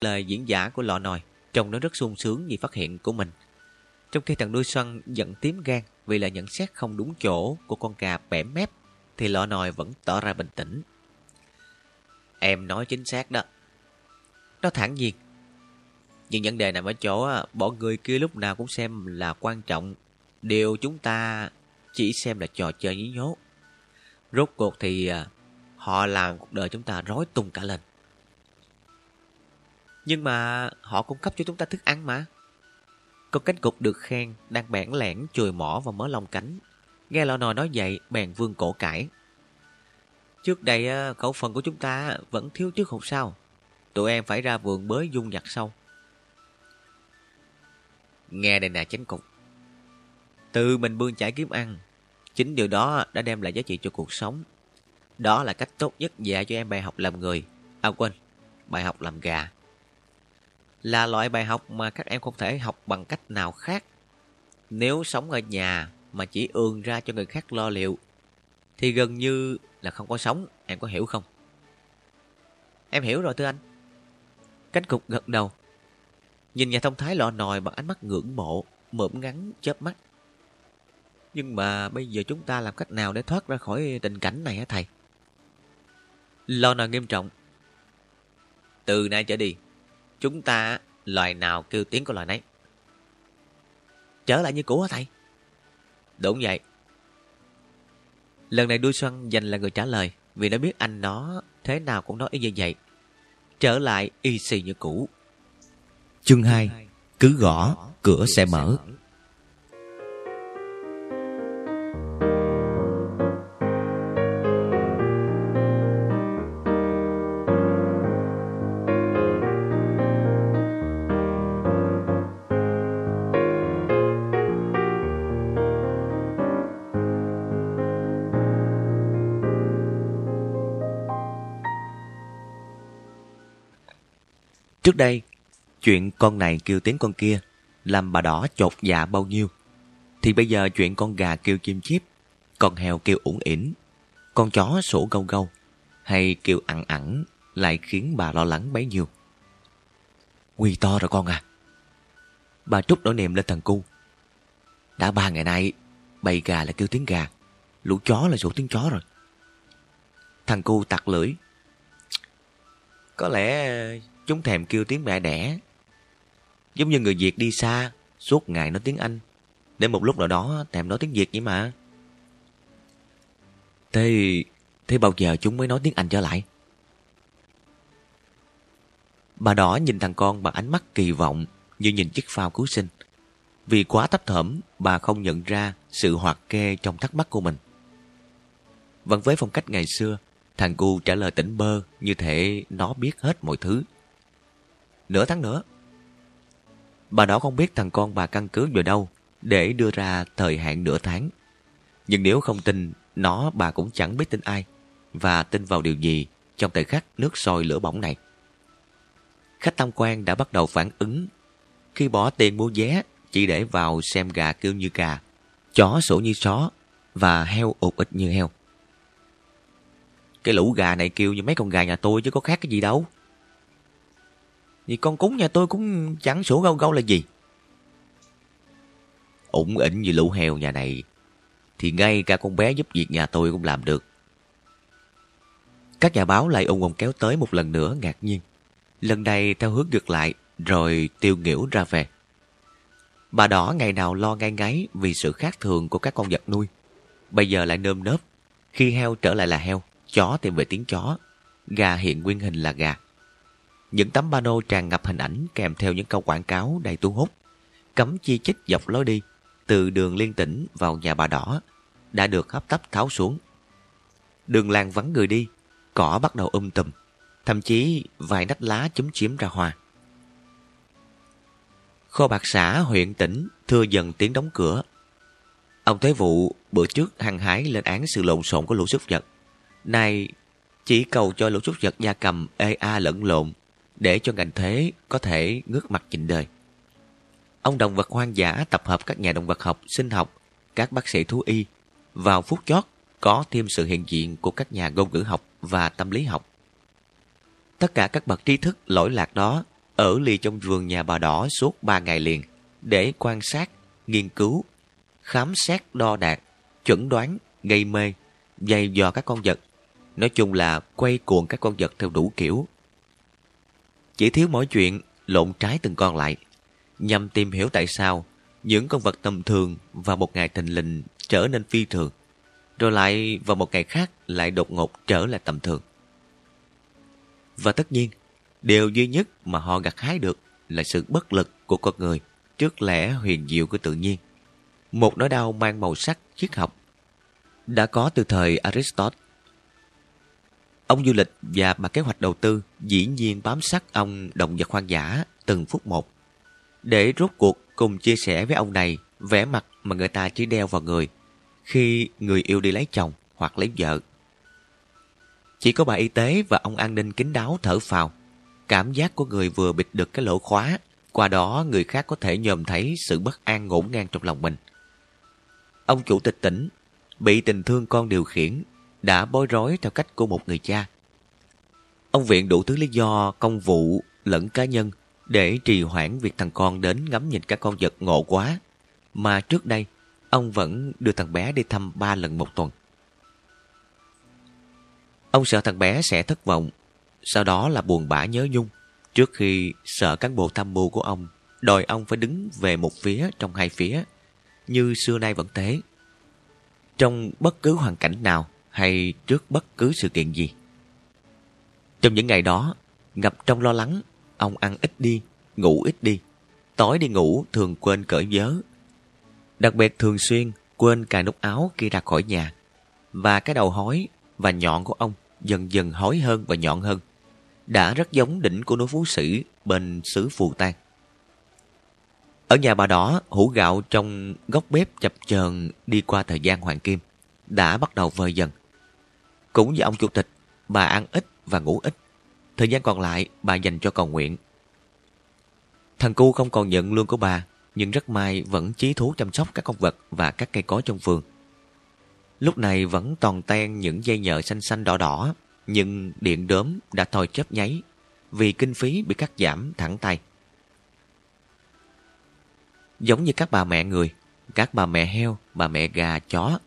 Lời diễn giả của lọ nòi trông nó rất sung sướng vì phát hiện của mình. Trong khi thằng đuôi xoăn giận tím gan vì là nhận xét không đúng chỗ của con gà bẻ mép, thì lọ nòi vẫn tỏ ra bình tĩnh. Em nói chính xác đó. Nó thẳng nhiên. Nhưng vấn đề nằm ở chỗ à, bọn người kia lúc nào cũng xem là quan trọng. Điều chúng ta chỉ xem là trò chơi nhí nhố. Rốt cuộc thì à, họ làm cuộc đời chúng ta rối tung cả lên. Nhưng mà họ cung cấp cho chúng ta thức ăn mà. Con cánh cục được khen đang bẽn lẽn chùi mỏ và mở lông cánh. Nghe lò nồi nói vậy bèn vương cổ cãi. Trước đây ờ, khẩu phần của chúng ta vẫn thiếu trước không sao. Tụi em phải ra vườn bới dung nhặt sâu. Nghe đây nè chánh cục. Từ mình bươn chải kiếm ăn. Chính điều đó đã đem lại giá trị cho cuộc sống. Đó là cách tốt nhất dạy cho em bài học làm người. À quên, bài học làm gà. Là loại bài học mà các em không thể học bằng cách nào khác. Nếu sống ở nhà mà chỉ ương ra cho người khác lo liệu, thì gần như là không có sống, em có hiểu không? Em hiểu rồi thưa anh. Cánh cục gật đầu. Nhìn nhà thông thái lọ nòi bằng ánh mắt ngưỡng mộ, mượm ngắn, chớp mắt. Nhưng mà bây giờ chúng ta làm cách nào để thoát ra khỏi tình cảnh này hả thầy? Lo nòi nghiêm trọng. Từ nay trở đi, chúng ta loài nào kêu tiếng của loài nấy. Trở lại như cũ hả thầy? Đúng vậy. Lần này đuôi xoăn dành là người trả lời vì nó biết anh nó thế nào cũng nói y như vậy. Trở lại y xì như cũ. Chương 2 Cứ gõ, cửa sẽ mở. Trước đây, chuyện con này kêu tiếng con kia làm bà đỏ chột dạ bao nhiêu. Thì bây giờ chuyện con gà kêu chim chiếp, con heo kêu ủng ỉn, con chó sổ gâu gâu hay kêu ẳng ẳng lại khiến bà lo lắng bấy nhiêu. Quy to rồi con à. Bà trút nỗi niềm lên thằng cu. Đã ba ngày nay, bầy gà là kêu tiếng gà, lũ chó là sổ tiếng chó rồi. Thằng cu tặc lưỡi. Có lẽ Chúng thèm kêu tiếng mẹ đẻ. Giống như người Việt đi xa, suốt ngày nói tiếng Anh. Để một lúc nào đó thèm nói tiếng Việt vậy mà. Thế, thế bao giờ chúng mới nói tiếng Anh trở lại? Bà đỏ nhìn thằng con bằng ánh mắt kỳ vọng như nhìn chiếc phao cứu sinh. Vì quá thấp thởm, bà không nhận ra sự hoạt kê trong thắc mắc của mình. Vẫn với phong cách ngày xưa, thằng cu trả lời tỉnh bơ như thể nó biết hết mọi thứ nửa tháng nữa. Bà đó không biết thằng con bà căn cứ vào đâu để đưa ra thời hạn nửa tháng. Nhưng nếu không tin nó bà cũng chẳng biết tin ai và tin vào điều gì trong thời khắc nước sôi lửa bỏng này. Khách tham quan đã bắt đầu phản ứng khi bỏ tiền mua vé chỉ để vào xem gà kêu như gà, chó sổ như chó và heo ụt ịch như heo. Cái lũ gà này kêu như mấy con gà nhà tôi chứ có khác cái gì đâu. Vì con cúng nhà tôi cũng chẳng sổ gâu gâu là gì. Ủng ỉnh như lũ heo nhà này, thì ngay cả con bé giúp việc nhà tôi cũng làm được. Các nhà báo lại ung ung kéo tới một lần nữa ngạc nhiên. Lần này theo hướng ngược lại, rồi tiêu nghỉu ra về. Bà đỏ ngày nào lo ngay ngáy vì sự khác thường của các con vật nuôi. Bây giờ lại nơm nớp. Khi heo trở lại là heo, chó tìm về tiếng chó, gà hiện nguyên hình là gà. Những tấm pano tràn ngập hình ảnh kèm theo những câu quảng cáo đầy thu hút. Cấm chi chích dọc lối đi, từ đường liên tỉnh vào nhà bà đỏ, đã được hấp tấp tháo xuống. Đường làng vắng người đi, cỏ bắt đầu um tùm, thậm chí vài nách lá chúm chiếm ra hoa. Kho bạc xã huyện tỉnh thưa dần tiếng đóng cửa. Ông Thế Vụ bữa trước hăng hái lên án sự lộn xộn của lũ súc vật. Nay chỉ cầu cho lũ súc vật gia cầm ê a lẫn lộn để cho ngành thế có thể ngước mặt nhìn đời. Ông động vật hoang dã tập hợp các nhà động vật học, sinh học, các bác sĩ thú y. Vào phút chót có thêm sự hiện diện của các nhà ngôn ngữ học và tâm lý học. Tất cả các bậc tri thức lỗi lạc đó ở lì trong vườn nhà bà đỏ suốt ba ngày liền để quan sát, nghiên cứu, khám xét đo đạc, chuẩn đoán, gây mê, dày dò các con vật. Nói chung là quay cuồng các con vật theo đủ kiểu. Chỉ thiếu mỗi chuyện lộn trái từng con lại, nhằm tìm hiểu tại sao những con vật tầm thường vào một ngày thình lình trở nên phi thường, rồi lại vào một ngày khác lại đột ngột trở lại tầm thường. Và tất nhiên, điều duy nhất mà họ gặt hái được là sự bất lực của con người trước lẽ huyền diệu của tự nhiên. Một nỗi đau mang màu sắc triết học đã có từ thời Aristotle. Ông du lịch và bà kế hoạch đầu tư dĩ nhiên bám sát ông động vật hoang dã từng phút một. Để rốt cuộc cùng chia sẻ với ông này vẻ mặt mà người ta chỉ đeo vào người khi người yêu đi lấy chồng hoặc lấy vợ. Chỉ có bà y tế và ông an ninh kín đáo thở phào. Cảm giác của người vừa bịt được cái lỗ khóa, qua đó người khác có thể nhòm thấy sự bất an ngổn ngang trong lòng mình. Ông chủ tịch tỉnh, bị tình thương con điều khiển, đã bối rối theo cách của một người cha. Ông viện đủ thứ lý do công vụ lẫn cá nhân để trì hoãn việc thằng con đến ngắm nhìn các con vật ngộ quá. Mà trước đây, ông vẫn đưa thằng bé đi thăm ba lần một tuần. Ông sợ thằng bé sẽ thất vọng, sau đó là buồn bã nhớ nhung, trước khi sợ cán bộ tham mưu của ông đòi ông phải đứng về một phía trong hai phía, như xưa nay vẫn thế. Trong bất cứ hoàn cảnh nào hay trước bất cứ sự kiện gì. Trong những ngày đó, ngập trong lo lắng, ông ăn ít đi, ngủ ít đi. Tối đi ngủ thường quên cởi vớ. Đặc biệt thường xuyên quên cài nút áo khi ra khỏi nhà. Và cái đầu hói và nhọn của ông dần dần hói hơn và nhọn hơn. Đã rất giống đỉnh của núi Phú Sĩ bên xứ Phù Tang. Ở nhà bà đỏ, hũ gạo trong góc bếp chập chờn đi qua thời gian hoàng kim, đã bắt đầu vơi dần. Cũng như ông chủ tịch, bà ăn ít và ngủ ít. Thời gian còn lại, bà dành cho cầu nguyện. Thằng cu không còn nhận lương của bà, nhưng rất may vẫn chí thú chăm sóc các con vật và các cây cối trong vườn. Lúc này vẫn toàn ten những dây nhợ xanh xanh đỏ đỏ, nhưng điện đốm đã thôi chớp nháy vì kinh phí bị cắt giảm thẳng tay. Giống như các bà mẹ người, các bà mẹ heo, bà mẹ gà, chó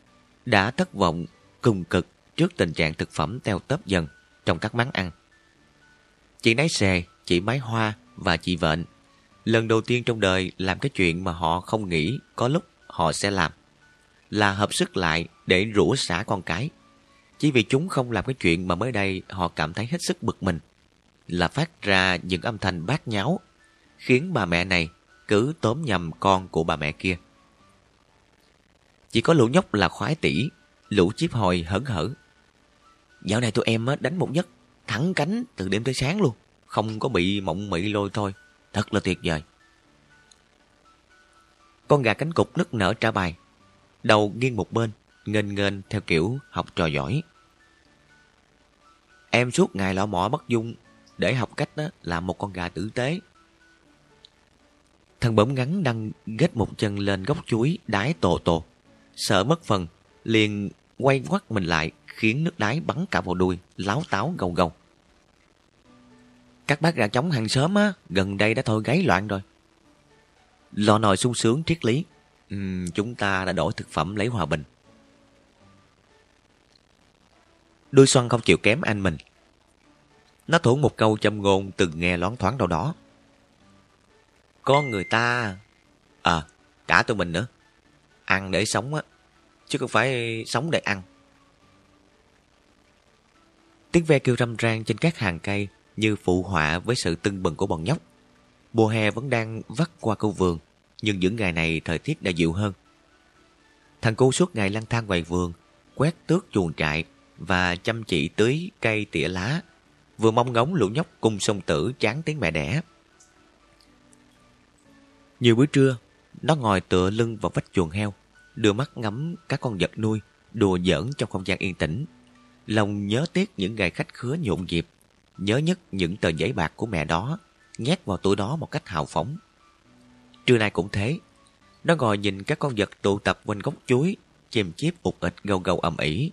đã thất vọng cùng cực trước tình trạng thực phẩm teo tớp dần trong các món ăn. Chị nái xề, chị mái hoa và chị vện lần đầu tiên trong đời làm cái chuyện mà họ không nghĩ có lúc họ sẽ làm là hợp sức lại để rủa xả con cái. Chỉ vì chúng không làm cái chuyện mà mới đây họ cảm thấy hết sức bực mình là phát ra những âm thanh bát nháo khiến bà mẹ này cứ tóm nhầm con của bà mẹ kia. Chỉ có lũ nhóc là khoái tỷ, lũ chiếp hồi hấn hở. Dạo này tụi em đánh một giấc thẳng cánh từ đêm tới sáng luôn, không có bị mộng mị lôi thôi, thật là tuyệt vời. Con gà cánh cục nức nở trả bài, đầu nghiêng một bên, nghênh nghênh theo kiểu học trò giỏi. Em suốt ngày lọ mọ bắt dung để học cách đó làm một con gà tử tế. Thằng bấm ngắn đang ghét một chân lên gốc chuối đái tồ tồ. Sợ mất phần, liền quay quắt mình lại khiến nước đáy bắn cả vào đuôi, láo táo gầu gầu. Các bác gà trống hàng xóm á, gần đây đã thôi gáy loạn rồi. Lò nồi sung sướng triết lý. Uhm, chúng ta đã đổi thực phẩm lấy hòa bình. Đuôi xoăn không chịu kém anh mình. Nó thủ một câu châm ngôn từng nghe loáng thoáng đâu đó. Con người ta... À, cả tụi mình nữa. Ăn để sống á, chứ không phải sống để ăn. Tiếng ve kêu râm ran trên các hàng cây như phụ họa với sự tưng bừng của bọn nhóc. Mùa hè vẫn đang vắt qua câu vườn, nhưng những ngày này thời tiết đã dịu hơn. Thằng cu suốt ngày lang thang ngoài vườn, quét tước chuồng trại và chăm chỉ tưới cây tỉa lá, vừa mong ngóng lũ nhóc cùng sông tử chán tiếng mẹ đẻ. Nhiều bữa trưa, nó ngồi tựa lưng vào vách chuồng heo, đưa mắt ngắm các con vật nuôi, đùa giỡn trong không gian yên tĩnh. Lòng nhớ tiếc những ngày khách khứa nhộn nhịp, nhớ nhất những tờ giấy bạc của mẹ đó, nhét vào túi đó một cách hào phóng. Trưa nay cũng thế, nó ngồi nhìn các con vật tụ tập quanh gốc chuối, chìm chiếp ụt ịch gâu gâu ầm ĩ.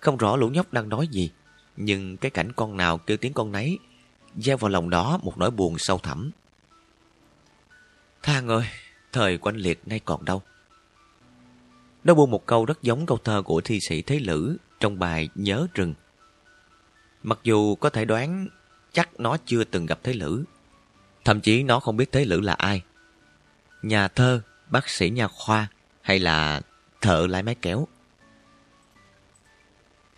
Không rõ lũ nhóc đang nói gì, nhưng cái cảnh con nào kêu tiếng con nấy gieo vào lòng đó một nỗi buồn sâu thẳm. Thang ơi, thời quanh liệt nay còn đâu. Nó buông một câu rất giống câu thơ của thi sĩ Thế Lữ trong bài Nhớ Rừng. Mặc dù có thể đoán chắc nó chưa từng gặp Thế Lữ. Thậm chí nó không biết Thế Lữ là ai. Nhà thơ, bác sĩ nhà khoa hay là thợ lái máy kéo.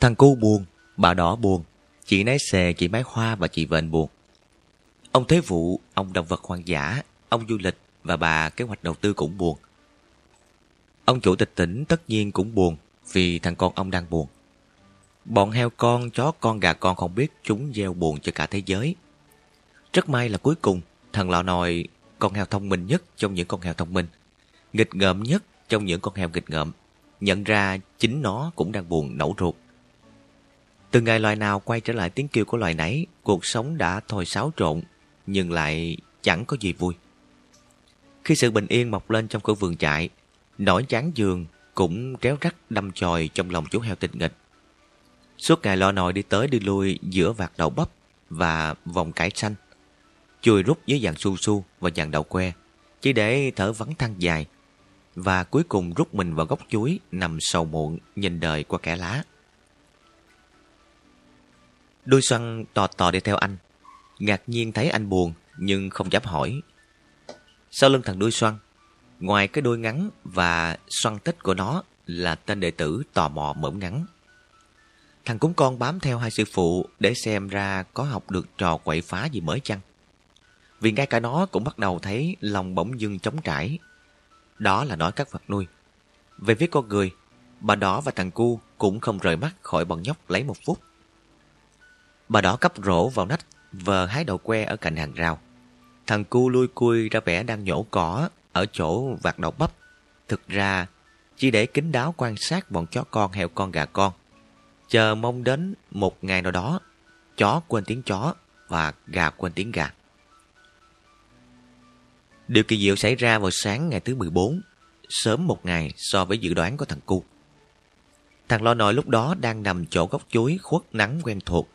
Thằng cu buồn, bà đỏ buồn, chị nái xề, chị máy hoa và chị vện buồn. Ông Thế Vụ, ông động vật hoang dã, ông du lịch và bà kế hoạch đầu tư cũng buồn. Ông chủ tịch tỉnh tất nhiên cũng buồn vì thằng con ông đang buồn. Bọn heo con, chó con, gà con không biết chúng gieo buồn cho cả thế giới. Rất may là cuối cùng thằng lọ nòi con heo thông minh nhất trong những con heo thông minh, nghịch ngợm nhất trong những con heo nghịch ngợm, nhận ra chính nó cũng đang buồn nẫu ruột. Từ ngày loài nào quay trở lại tiếng kêu của loài nấy, cuộc sống đã thôi xáo trộn, nhưng lại chẳng có gì vui. Khi sự bình yên mọc lên trong cửa vườn trại, nỗi chán giường cũng réo rắt đâm chồi trong lòng chú heo tình nghịch. Suốt ngày lo nồi đi tới đi lui giữa vạt đậu bắp và vòng cải xanh, chui rút dưới dàn su su và dàn đậu que, chỉ để thở vắng thăng dài, và cuối cùng rút mình vào góc chuối nằm sầu muộn nhìn đời qua kẻ lá. Đôi xoăn tò tò đi theo anh, ngạc nhiên thấy anh buồn nhưng không dám hỏi. Sau lưng thằng đuôi xoăn, ngoài cái đuôi ngắn và xoăn tích của nó là tên đệ tử tò mò mõm ngắn. Thằng cúng con bám theo hai sư phụ để xem ra có học được trò quậy phá gì mới chăng. Vì ngay cả nó cũng bắt đầu thấy lòng bỗng dưng trống trải. Đó là nói các vật nuôi. Về phía con người, bà đỏ và thằng cu cũng không rời mắt khỏi bọn nhóc lấy một phút. Bà đỏ cắp rổ vào nách vờ hái đậu que ở cạnh hàng rào. Thằng cu lui cui ra vẻ đang nhổ cỏ ở chỗ vạt đậu bắp. Thực ra, chỉ để kính đáo quan sát bọn chó con heo con gà con. Chờ mong đến một ngày nào đó, chó quên tiếng chó và gà quên tiếng gà. Điều kỳ diệu xảy ra vào sáng ngày thứ 14, sớm một ngày so với dự đoán của thằng cu. Thằng lo nồi lúc đó đang nằm chỗ góc chuối khuất nắng quen thuộc.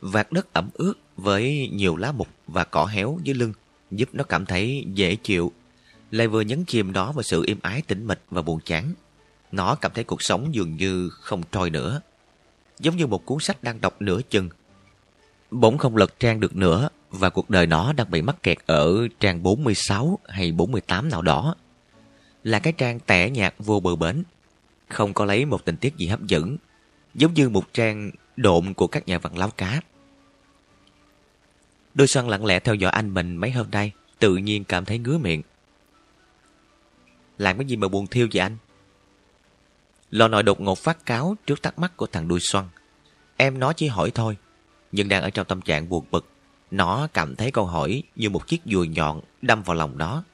Vạt đất ẩm ướt với nhiều lá mục và cỏ héo dưới lưng giúp nó cảm thấy dễ chịu. Lại vừa nhấn chìm đó vào sự im ái tĩnh mịch và buồn chán. Nó cảm thấy cuộc sống dường như không trôi nữa. Giống như một cuốn sách đang đọc nửa chừng. Bỗng không lật trang được nữa và cuộc đời nó đang bị mắc kẹt ở trang 46 hay 48 nào đó. Là cái trang tẻ nhạt vô bờ bến. Không có lấy một tình tiết gì hấp dẫn. Giống như một trang độn của các nhà văn láo cá. Đôi xoăn lặng lẽ theo dõi anh mình mấy hôm nay, tự nhiên cảm thấy ngứa miệng. Làm cái gì mà buồn thiêu vậy anh? Lò nội đột ngột phát cáo trước thắc mắc của thằng đuôi xoăn. Em nó chỉ hỏi thôi, nhưng đang ở trong tâm trạng buồn bực. Nó cảm thấy câu hỏi như một chiếc dùi nhọn đâm vào lòng nó,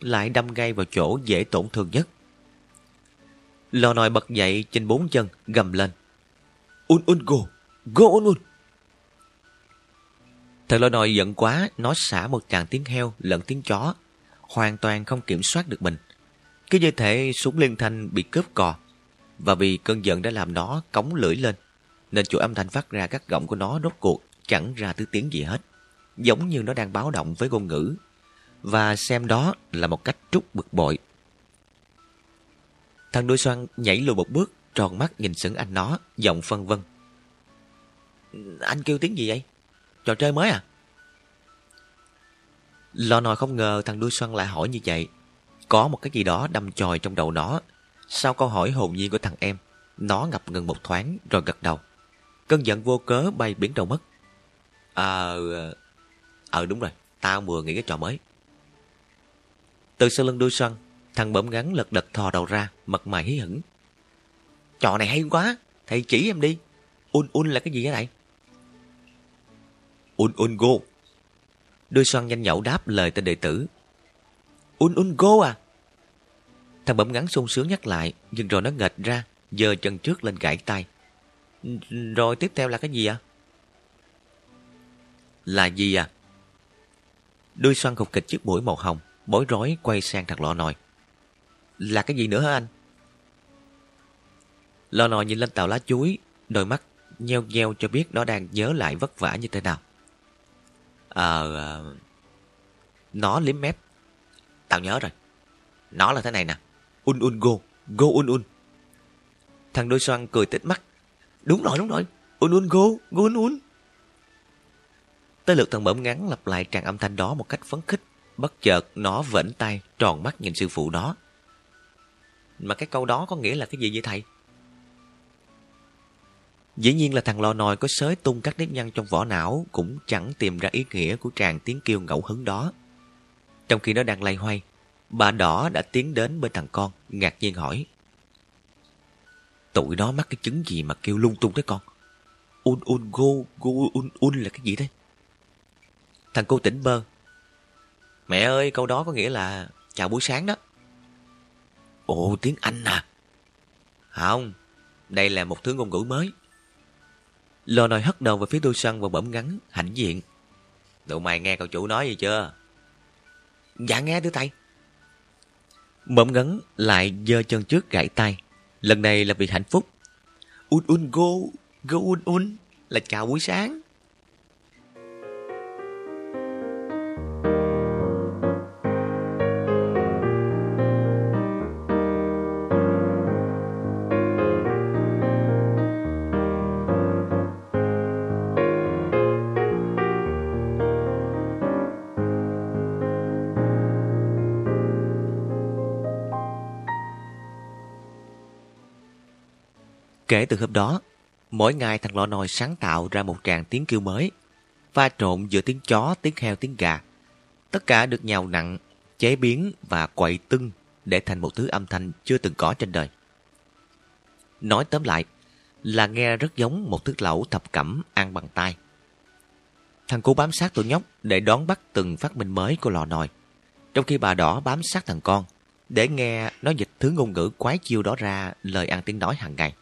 lại đâm ngay vào chỗ dễ tổn thương nhất. Lò nồi bật dậy trên bốn chân, gầm lên. Un un go, go un un. Thằng lò nồi giận quá, nó xả một tràng tiếng heo lẫn tiếng chó, hoàn toàn không kiểm soát được mình. Cứ như thể súng liên thanh bị cướp cò, và vì cơn giận đã làm nó cống lưỡi lên, nên chuỗi âm thanh phát ra các gọng của nó rốt cuộc chẳng ra thứ tiếng gì hết, giống như nó đang báo động với ngôn ngữ, và xem đó là một cách trút bực bội. Thằng đuôi xoăn nhảy lùi một bước, tròn mắt nhìn sững anh nó, giọng phân vân. Anh kêu tiếng gì vậy? Trò chơi mới à? Lò nòi không ngờ thằng đuôi xoăn lại hỏi như vậy. Có một cái gì đó đâm chòi trong đầu nó. Sau câu hỏi hồn nhiên của thằng em, nó ngập ngừng một thoáng rồi gật đầu. Cơn giận vô cớ bay biến đầu mất. Ờ... Ờ đúng rồi, tao vừa nghĩ cái trò mới. Từ sau lưng đuôi xoăn, thằng bẩm ngắn lật đật thò đầu ra, mặt mày hí hửng. Trò này hay quá, thầy chỉ em đi. Un un là cái gì vậy này? Un un go. Đôi xoăn nhanh nhậu đáp lời tên đệ tử. Un un go à? Thằng bẩm ngắn sung sướng nhắc lại, nhưng rồi nó nghệch ra, giơ chân trước lên gãi tay. Rồi tiếp theo là cái gì à? Là gì à? Đuôi xoăn khục kịch chiếc mũi màu hồng, bối rối quay sang thằng lọ nồi. Là cái gì nữa hả anh? lọ nồi nhìn lên tàu lá chuối, đôi mắt nheo nheo cho biết nó đang nhớ lại vất vả như thế nào. Ờ... À, nó liếm mép. Tao nhớ rồi. Nó là thế này nè. Un un go. Go un un. Thằng đôi xoan cười tít mắt. Đúng rồi, đúng rồi. Un un go. Go un un. Tới lượt thằng bẩm ngắn lặp lại tràng âm thanh đó một cách phấn khích. Bất chợt nó vẫn tay tròn mắt nhìn sư phụ đó. Mà cái câu đó có nghĩa là cái gì vậy thầy? Dĩ nhiên là thằng lò nòi có sới tung các nếp nhăn trong vỏ não cũng chẳng tìm ra ý nghĩa của tràng tiếng kêu ngẫu hứng đó. Trong khi nó đang lay hoay, bà đỏ đã tiến đến bên thằng con, ngạc nhiên hỏi. Tụi nó mắc cái chứng gì mà kêu lung tung thế con? Un un go, go un un là cái gì đấy? Thằng cô tỉnh bơ. Mẹ ơi, câu đó có nghĩa là chào buổi sáng đó. Ồ, tiếng Anh à? Không, đây là một thứ ngôn ngữ mới. Lò nồi hất đầu về phía đôi săn và bẩm ngắn, hãnh diện. Tụi mày nghe cậu chủ nói gì chưa? Dạ nghe thưa thầy. Mộng ngắn lại giơ chân trước gãy tay. Lần này là vì hạnh phúc. Un un go, go un un là chào buổi sáng. Kể từ hôm đó, mỗi ngày thằng lọ nồi sáng tạo ra một tràng tiếng kêu mới, pha trộn giữa tiếng chó, tiếng heo, tiếng gà. Tất cả được nhào nặng, chế biến và quậy tưng để thành một thứ âm thanh chưa từng có trên đời. Nói tóm lại, là nghe rất giống một thức lẩu thập cẩm ăn bằng tay. Thằng cô bám sát tụi nhóc để đón bắt từng phát minh mới của lò nồi, trong khi bà đỏ bám sát thằng con để nghe nó dịch thứ ngôn ngữ quái chiêu đó ra lời ăn tiếng nói hàng ngày.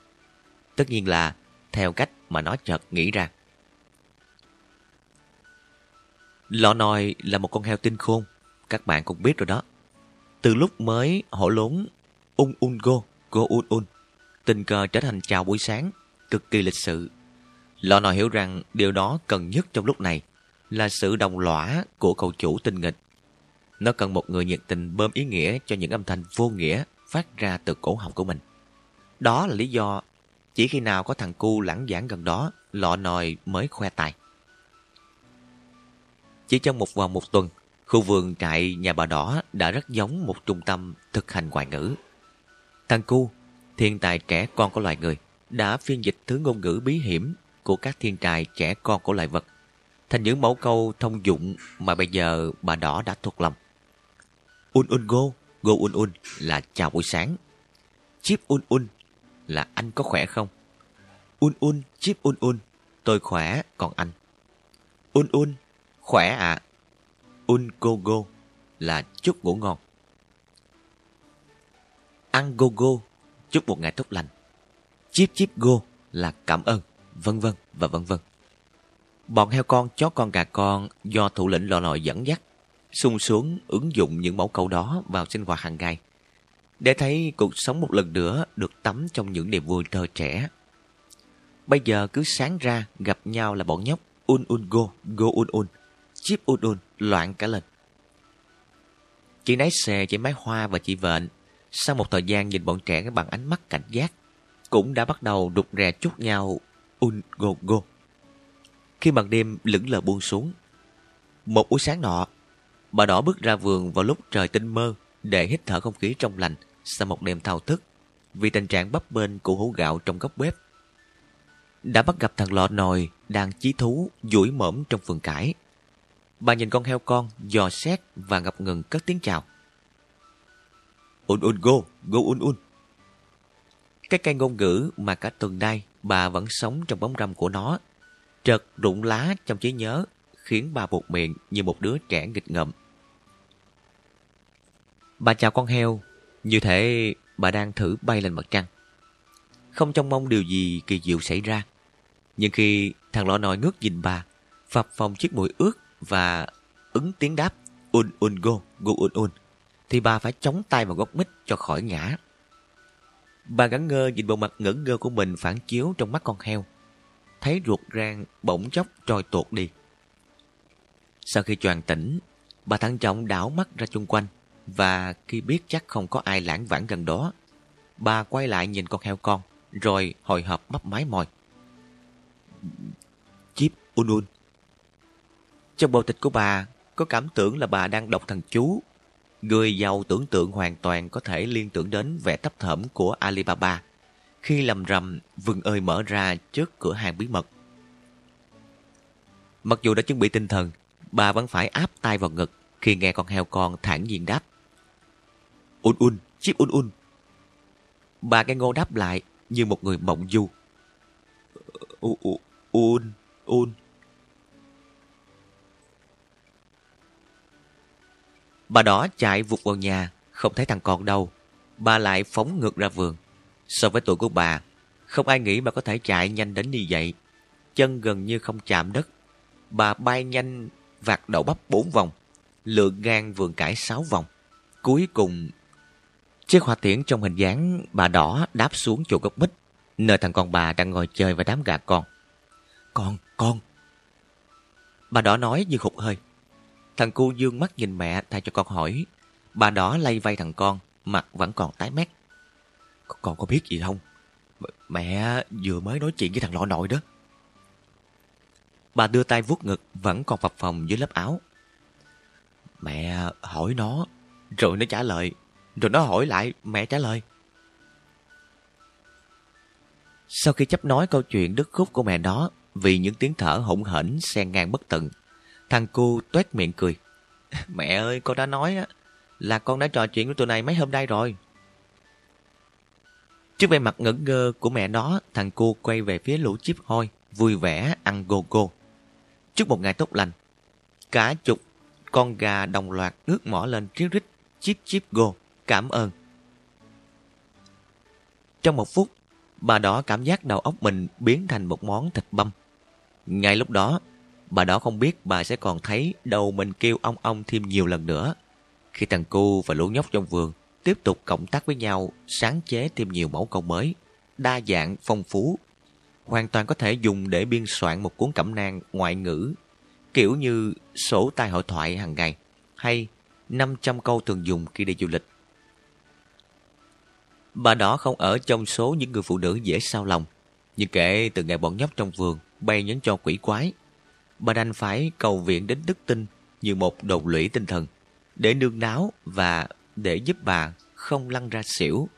Tất nhiên là theo cách mà nó chợt nghĩ ra. Lọ nòi là một con heo tinh khôn, các bạn cũng biết rồi đó. Từ lúc mới hổ lốn ung un go, go un un, tình cờ trở thành chào buổi sáng, cực kỳ lịch sự. Lọ nòi hiểu rằng điều đó cần nhất trong lúc này là sự đồng lõa của cậu chủ tinh nghịch. Nó cần một người nhiệt tình bơm ý nghĩa cho những âm thanh vô nghĩa phát ra từ cổ họng của mình. Đó là lý do chỉ khi nào có thằng cu lãng giảng gần đó, lọ nòi mới khoe tài. Chỉ trong một vòng một tuần, khu vườn trại nhà bà đỏ đã rất giống một trung tâm thực hành ngoại ngữ. Thằng cu, thiên tài trẻ con của loài người, đã phiên dịch thứ ngôn ngữ bí hiểm của các thiên tài trẻ con của loài vật thành những mẫu câu thông dụng mà bây giờ bà đỏ đã thuộc lòng. Un un go, go un un là chào buổi sáng. Chip un un là anh có khỏe không? Un un, chip un un, tôi khỏe, còn anh. Un un, khỏe ạ. À. Un go go là chúc ngủ ngon. Ăn go go, chúc một ngày tốt lành. Chip chip go là cảm ơn, vân vân và vân vân. Bọn heo con, chó con, gà con do thủ lĩnh lò lòi dẫn dắt, sung xuống ứng dụng những mẫu câu đó vào sinh hoạt hàng ngày để thấy cuộc sống một lần nữa được tắm trong những niềm vui thơ trẻ. Bây giờ cứ sáng ra gặp nhau là bọn nhóc un un go, go un un, chip un un, loạn cả lên. Chị nái xè, chị máy hoa và chị vện, sau một thời gian nhìn bọn trẻ bằng ánh mắt cảnh giác, cũng đã bắt đầu đục rè chút nhau un go go. Khi màn đêm lững lờ buông xuống, một buổi sáng nọ, bà đỏ bước ra vườn vào lúc trời tinh mơ để hít thở không khí trong lành sau một đêm thao thức vì tình trạng bấp bênh của hũ gạo trong góc bếp. Đã bắt gặp thằng lọ nồi đang chí thú duỗi mõm trong vườn cải. Bà nhìn con heo con dò xét và ngập ngừng cất tiếng chào. Un un go, go un un. Cái cây ngôn ngữ mà cả tuần nay bà vẫn sống trong bóng râm của nó, trật rụng lá trong trí nhớ, khiến bà buộc miệng như một đứa trẻ nghịch ngợm. Bà chào con heo, như thể bà đang thử bay lên mặt trăng. Không trông mong điều gì kỳ diệu xảy ra. Nhưng khi thằng lọ nòi ngước nhìn bà, phập phòng chiếc mũi ướt và ứng tiếng đáp un un go, go un un, thì bà phải chống tay vào gốc mít cho khỏi ngã. Bà ngẩn ngơ nhìn bộ mặt ngẩn ngơ của mình phản chiếu trong mắt con heo. Thấy ruột rang bỗng chốc trôi tuột đi. Sau khi choàng tỉnh, bà thận trọng đảo mắt ra chung quanh và khi biết chắc không có ai lãng vãng gần đó, bà quay lại nhìn con heo con rồi hồi hộp mấp máy môi. Chip un un. Trong bộ tịch của bà có cảm tưởng là bà đang đọc thần chú. Người giàu tưởng tượng hoàn toàn có thể liên tưởng đến vẻ thấp thởm của Alibaba khi lầm rầm vừng ơi mở ra trước cửa hàng bí mật. Mặc dù đã chuẩn bị tinh thần, bà vẫn phải áp tay vào ngực khi nghe con heo con thản nhiên đáp. Un un, chip un un. Bà cái ngô đáp lại như một người mộng du. Un, un. Bà đỏ chạy vụt vào nhà, không thấy thằng con đâu. Bà lại phóng ngược ra vườn. So với tuổi của bà, không ai nghĩ bà có thể chạy nhanh đến như vậy. Chân gần như không chạm đất. Bà bay nhanh vạt đầu bắp bốn vòng, lượn ngang vườn cải sáu vòng. Cuối cùng, chiếc hoa tiễn trong hình dáng bà đỏ đáp xuống chỗ gốc bích, nơi thằng con bà đang ngồi chơi với đám gà con. Con, con. Bà đỏ nói như hụt hơi. Thằng cu dương mắt nhìn mẹ thay cho con hỏi. Bà đỏ lay vay thằng con, mặt vẫn còn tái mét. Con có biết gì không? Mẹ vừa mới nói chuyện với thằng lọ nội đó. Bà đưa tay vuốt ngực vẫn còn phập phòng dưới lớp áo. Mẹ hỏi nó, rồi nó trả lời, rồi nó hỏi lại, mẹ trả lời. Sau khi chấp nói câu chuyện đứt khúc của mẹ nó, vì những tiếng thở hỗn hển xen ngang bất tận, thằng cu tuét miệng cười. Mẹ ơi, con đã nói á, là con đã trò chuyện với tụi này mấy hôm nay rồi. Trước vẻ mặt ngẩn ngơ của mẹ nó, thằng cu quay về phía lũ chip hôi, vui vẻ ăn gô gô Chúc một ngày tốt lành. Cả chục con gà đồng loạt ngước mỏ lên ríu rít, chip chip go, cảm ơn. Trong một phút, bà đỏ cảm giác đầu óc mình biến thành một món thịt băm. Ngay lúc đó, bà đỏ không biết bà sẽ còn thấy đầu mình kêu ong ong thêm nhiều lần nữa. Khi thằng cu và lũ nhóc trong vườn tiếp tục cộng tác với nhau sáng chế thêm nhiều mẫu câu mới, đa dạng, phong phú hoàn toàn có thể dùng để biên soạn một cuốn cẩm nang ngoại ngữ, kiểu như sổ tay hội thoại hàng ngày hay 500 câu thường dùng khi đi du lịch. Bà đó không ở trong số những người phụ nữ dễ sao lòng, nhưng kể từ ngày bọn nhóc trong vườn bay nhấn cho quỷ quái, bà đành phải cầu viện đến đức tin như một đột lũy tinh thần để nương náo và để giúp bà không lăn ra xỉu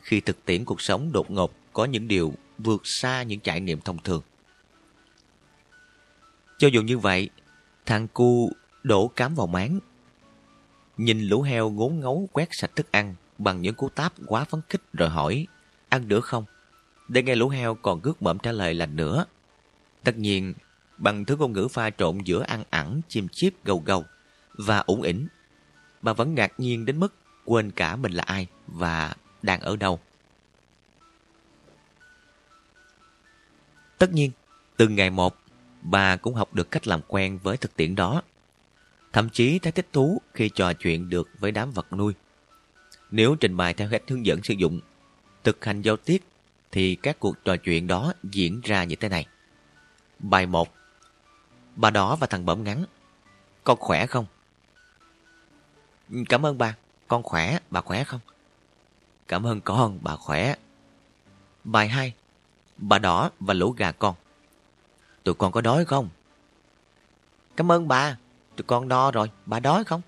khi thực tiễn cuộc sống đột ngột có những điều vượt xa những trải nghiệm thông thường. Cho dù như vậy, thằng cu đổ cám vào máng. Nhìn lũ heo ngốn ngấu quét sạch thức ăn bằng những cú táp quá phấn khích rồi hỏi, ăn nữa không? Để nghe lũ heo còn gước mẩm trả lời là nữa. Tất nhiên, bằng thứ ngôn ngữ pha trộn giữa ăn ẳng, chim chiếp gầu gầu và ủng ỉnh, bà vẫn ngạc nhiên đến mức quên cả mình là ai và đang ở đâu. Tất nhiên, từ ngày một, bà cũng học được cách làm quen với thực tiễn đó. Thậm chí thấy thích thú khi trò chuyện được với đám vật nuôi. Nếu trình bày theo cách hướng dẫn sử dụng, thực hành giao tiếp, thì các cuộc trò chuyện đó diễn ra như thế này. Bài 1 Bà đó và thằng bẩm ngắn Con khỏe không? Cảm ơn bà, con khỏe, bà khỏe không? Cảm ơn con, bà khỏe. Bài 2 bà đỏ và lũ gà con. Tụi con có đói không? Cảm ơn bà, tụi con no rồi, bà đói không?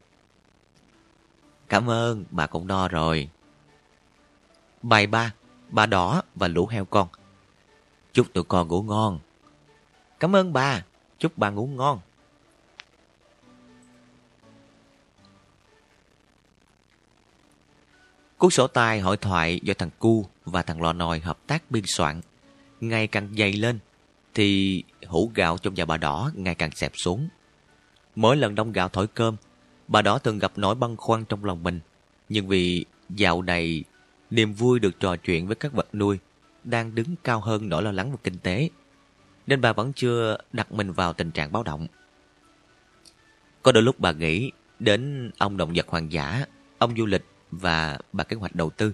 Cảm ơn, bà cũng no rồi. Bài ba, bà đỏ và lũ heo con. Chúc tụi con ngủ ngon. Cảm ơn bà, chúc bà ngủ ngon. Cuốn sổ tay hội thoại do thằng Cu và thằng Lò Nòi hợp tác biên soạn ngày càng dày lên, thì hũ gạo trong nhà bà đỏ ngày càng xẹp xuống. Mỗi lần đông gạo thổi cơm, bà đó thường gặp nỗi băn khoăn trong lòng mình. Nhưng vì dạo này, niềm vui được trò chuyện với các vật nuôi đang đứng cao hơn nỗi lo lắng về kinh tế, nên bà vẫn chưa đặt mình vào tình trạng báo động. Có đôi lúc bà nghĩ đến ông động vật hoàng giả, ông du lịch và bà kế hoạch đầu tư.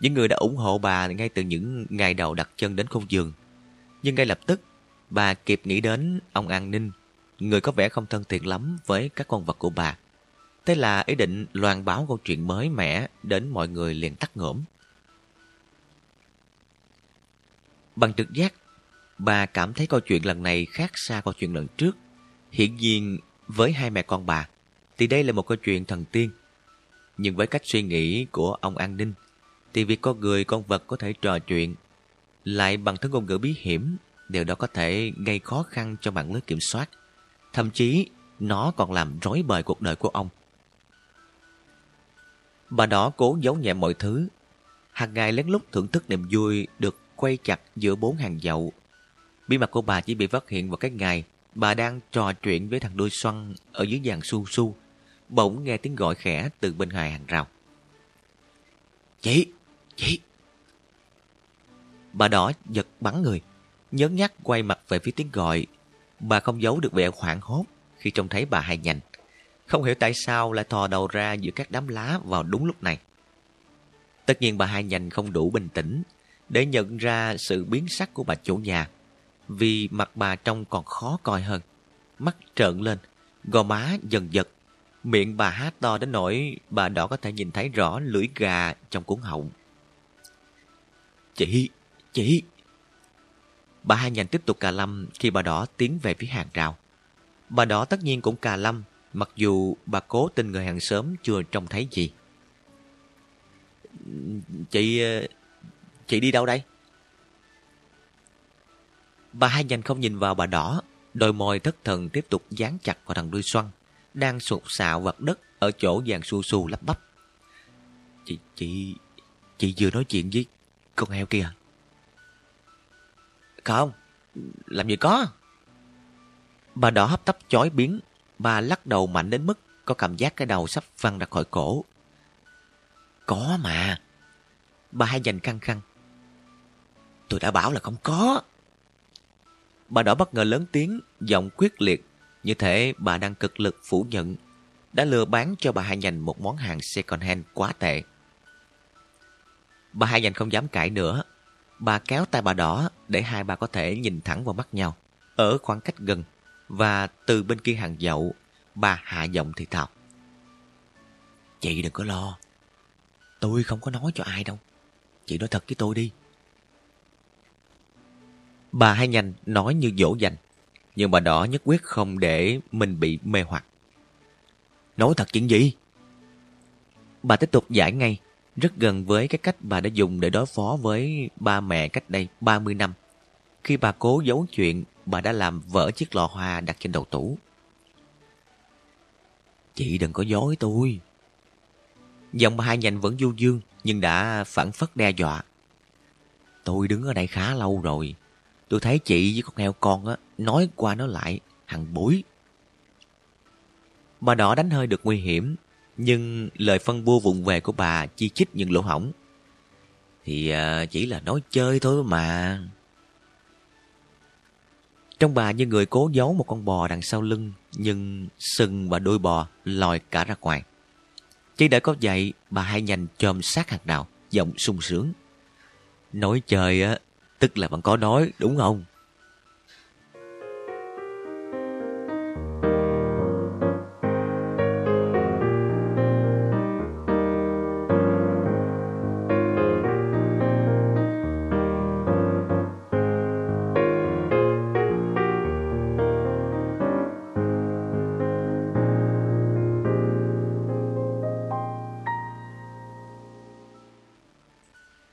Những người đã ủng hộ bà ngay từ những ngày đầu đặt chân đến không giường. Nhưng ngay lập tức, bà kịp nghĩ đến ông an ninh, người có vẻ không thân thiện lắm với các con vật của bà. Thế là ý định loan báo câu chuyện mới mẻ đến mọi người liền tắt ngỗm. Bằng trực giác, bà cảm thấy câu chuyện lần này khác xa câu chuyện lần trước. Hiện nhiên, với hai mẹ con bà, thì đây là một câu chuyện thần tiên. Nhưng với cách suy nghĩ của ông An Ninh, thì việc con người con vật có thể trò chuyện, lại bằng thứ ngôn ngữ bí hiểm, điều đó có thể gây khó khăn cho mạng lưới kiểm soát. Thậm chí, nó còn làm rối bời cuộc đời của ông. Bà đó cố giấu nhẹ mọi thứ. Hàng ngày lén lút thưởng thức niềm vui được quay chặt giữa bốn hàng dậu. Bí mật của bà chỉ bị phát hiện vào cái ngày bà đang trò chuyện với thằng đôi xoăn ở dưới dàn su su. Bỗng nghe tiếng gọi khẽ từ bên ngoài hàng rào. Chị! Chị! Bà đỏ giật bắn người, nhớ nhắc quay mặt về phía tiếng gọi. Bà không giấu được vẻ hoảng hốt khi trông thấy bà hai nhành. Không hiểu tại sao lại thò đầu ra giữa các đám lá vào đúng lúc này. Tất nhiên bà hai nhành không đủ bình tĩnh để nhận ra sự biến sắc của bà chủ nhà. Vì mặt bà trông còn khó coi hơn. Mắt trợn lên, gò má dần giật. Miệng bà há to đến nỗi bà đỏ có thể nhìn thấy rõ lưỡi gà trong cuốn họng. Chị, chị! Bà hai nhành tiếp tục cà lâm khi bà đỏ tiến về phía hàng rào. Bà đỏ tất nhiên cũng cà lâm, mặc dù bà cố tin người hàng xóm chưa trông thấy gì. Chị... Ờ, chị đi đâu đây? Bà hai nhanh không nhìn vào bà đỏ, đôi môi thất thần tiếp tục dán chặt vào thằng đuôi xoăn, đang sụt xạo vật đất ở chỗ vàng su su lắp bắp. Chị, chị, chị vừa nói chuyện với con heo kia à? Không, làm gì có. Bà đỏ hấp tấp chói biến, bà lắc đầu mạnh đến mức có cảm giác cái đầu sắp văng ra khỏi cổ. Có mà. Bà hai dành khăng khăng. Tôi đã bảo là không có. Bà đỏ bất ngờ lớn tiếng, giọng quyết liệt. Như thể bà đang cực lực phủ nhận. Đã lừa bán cho bà hai nhành một món hàng second hand quá tệ. Bà hai nhành không dám cãi nữa. Bà kéo tay bà đỏ để hai bà có thể nhìn thẳng vào mắt nhau. Ở khoảng cách gần. Và từ bên kia hàng dậu, bà hạ giọng thì thào. Chị đừng có lo. Tôi không có nói cho ai đâu. Chị nói thật với tôi đi. Bà hai nhanh nói như dỗ dành. Nhưng bà đỏ nhất quyết không để mình bị mê hoặc. Nói thật chuyện gì? Bà tiếp tục giải ngay, rất gần với cái cách bà đã dùng để đối phó với ba mẹ cách đây 30 năm. Khi bà cố giấu chuyện, bà đã làm vỡ chiếc lọ hoa đặt trên đầu tủ. Chị đừng có dối tôi. Giọng bà hai nhành vẫn du dương, nhưng đã phản phất đe dọa. Tôi đứng ở đây khá lâu rồi. Tôi thấy chị với con heo con á, nói qua nói lại, hằng bối. Bà đỏ đánh hơi được nguy hiểm, nhưng lời phân bua vụng về của bà chi chích những lỗ hỏng. Thì à, chỉ là nói chơi thôi mà. Trong bà như người cố giấu một con bò đằng sau lưng, nhưng sừng và đuôi bò lòi cả ra ngoài. Chỉ đợi có vậy, bà hai nhanh chồm sát hạt đào, giọng sung sướng. Nói chơi á, tức là vẫn có nói, đúng không?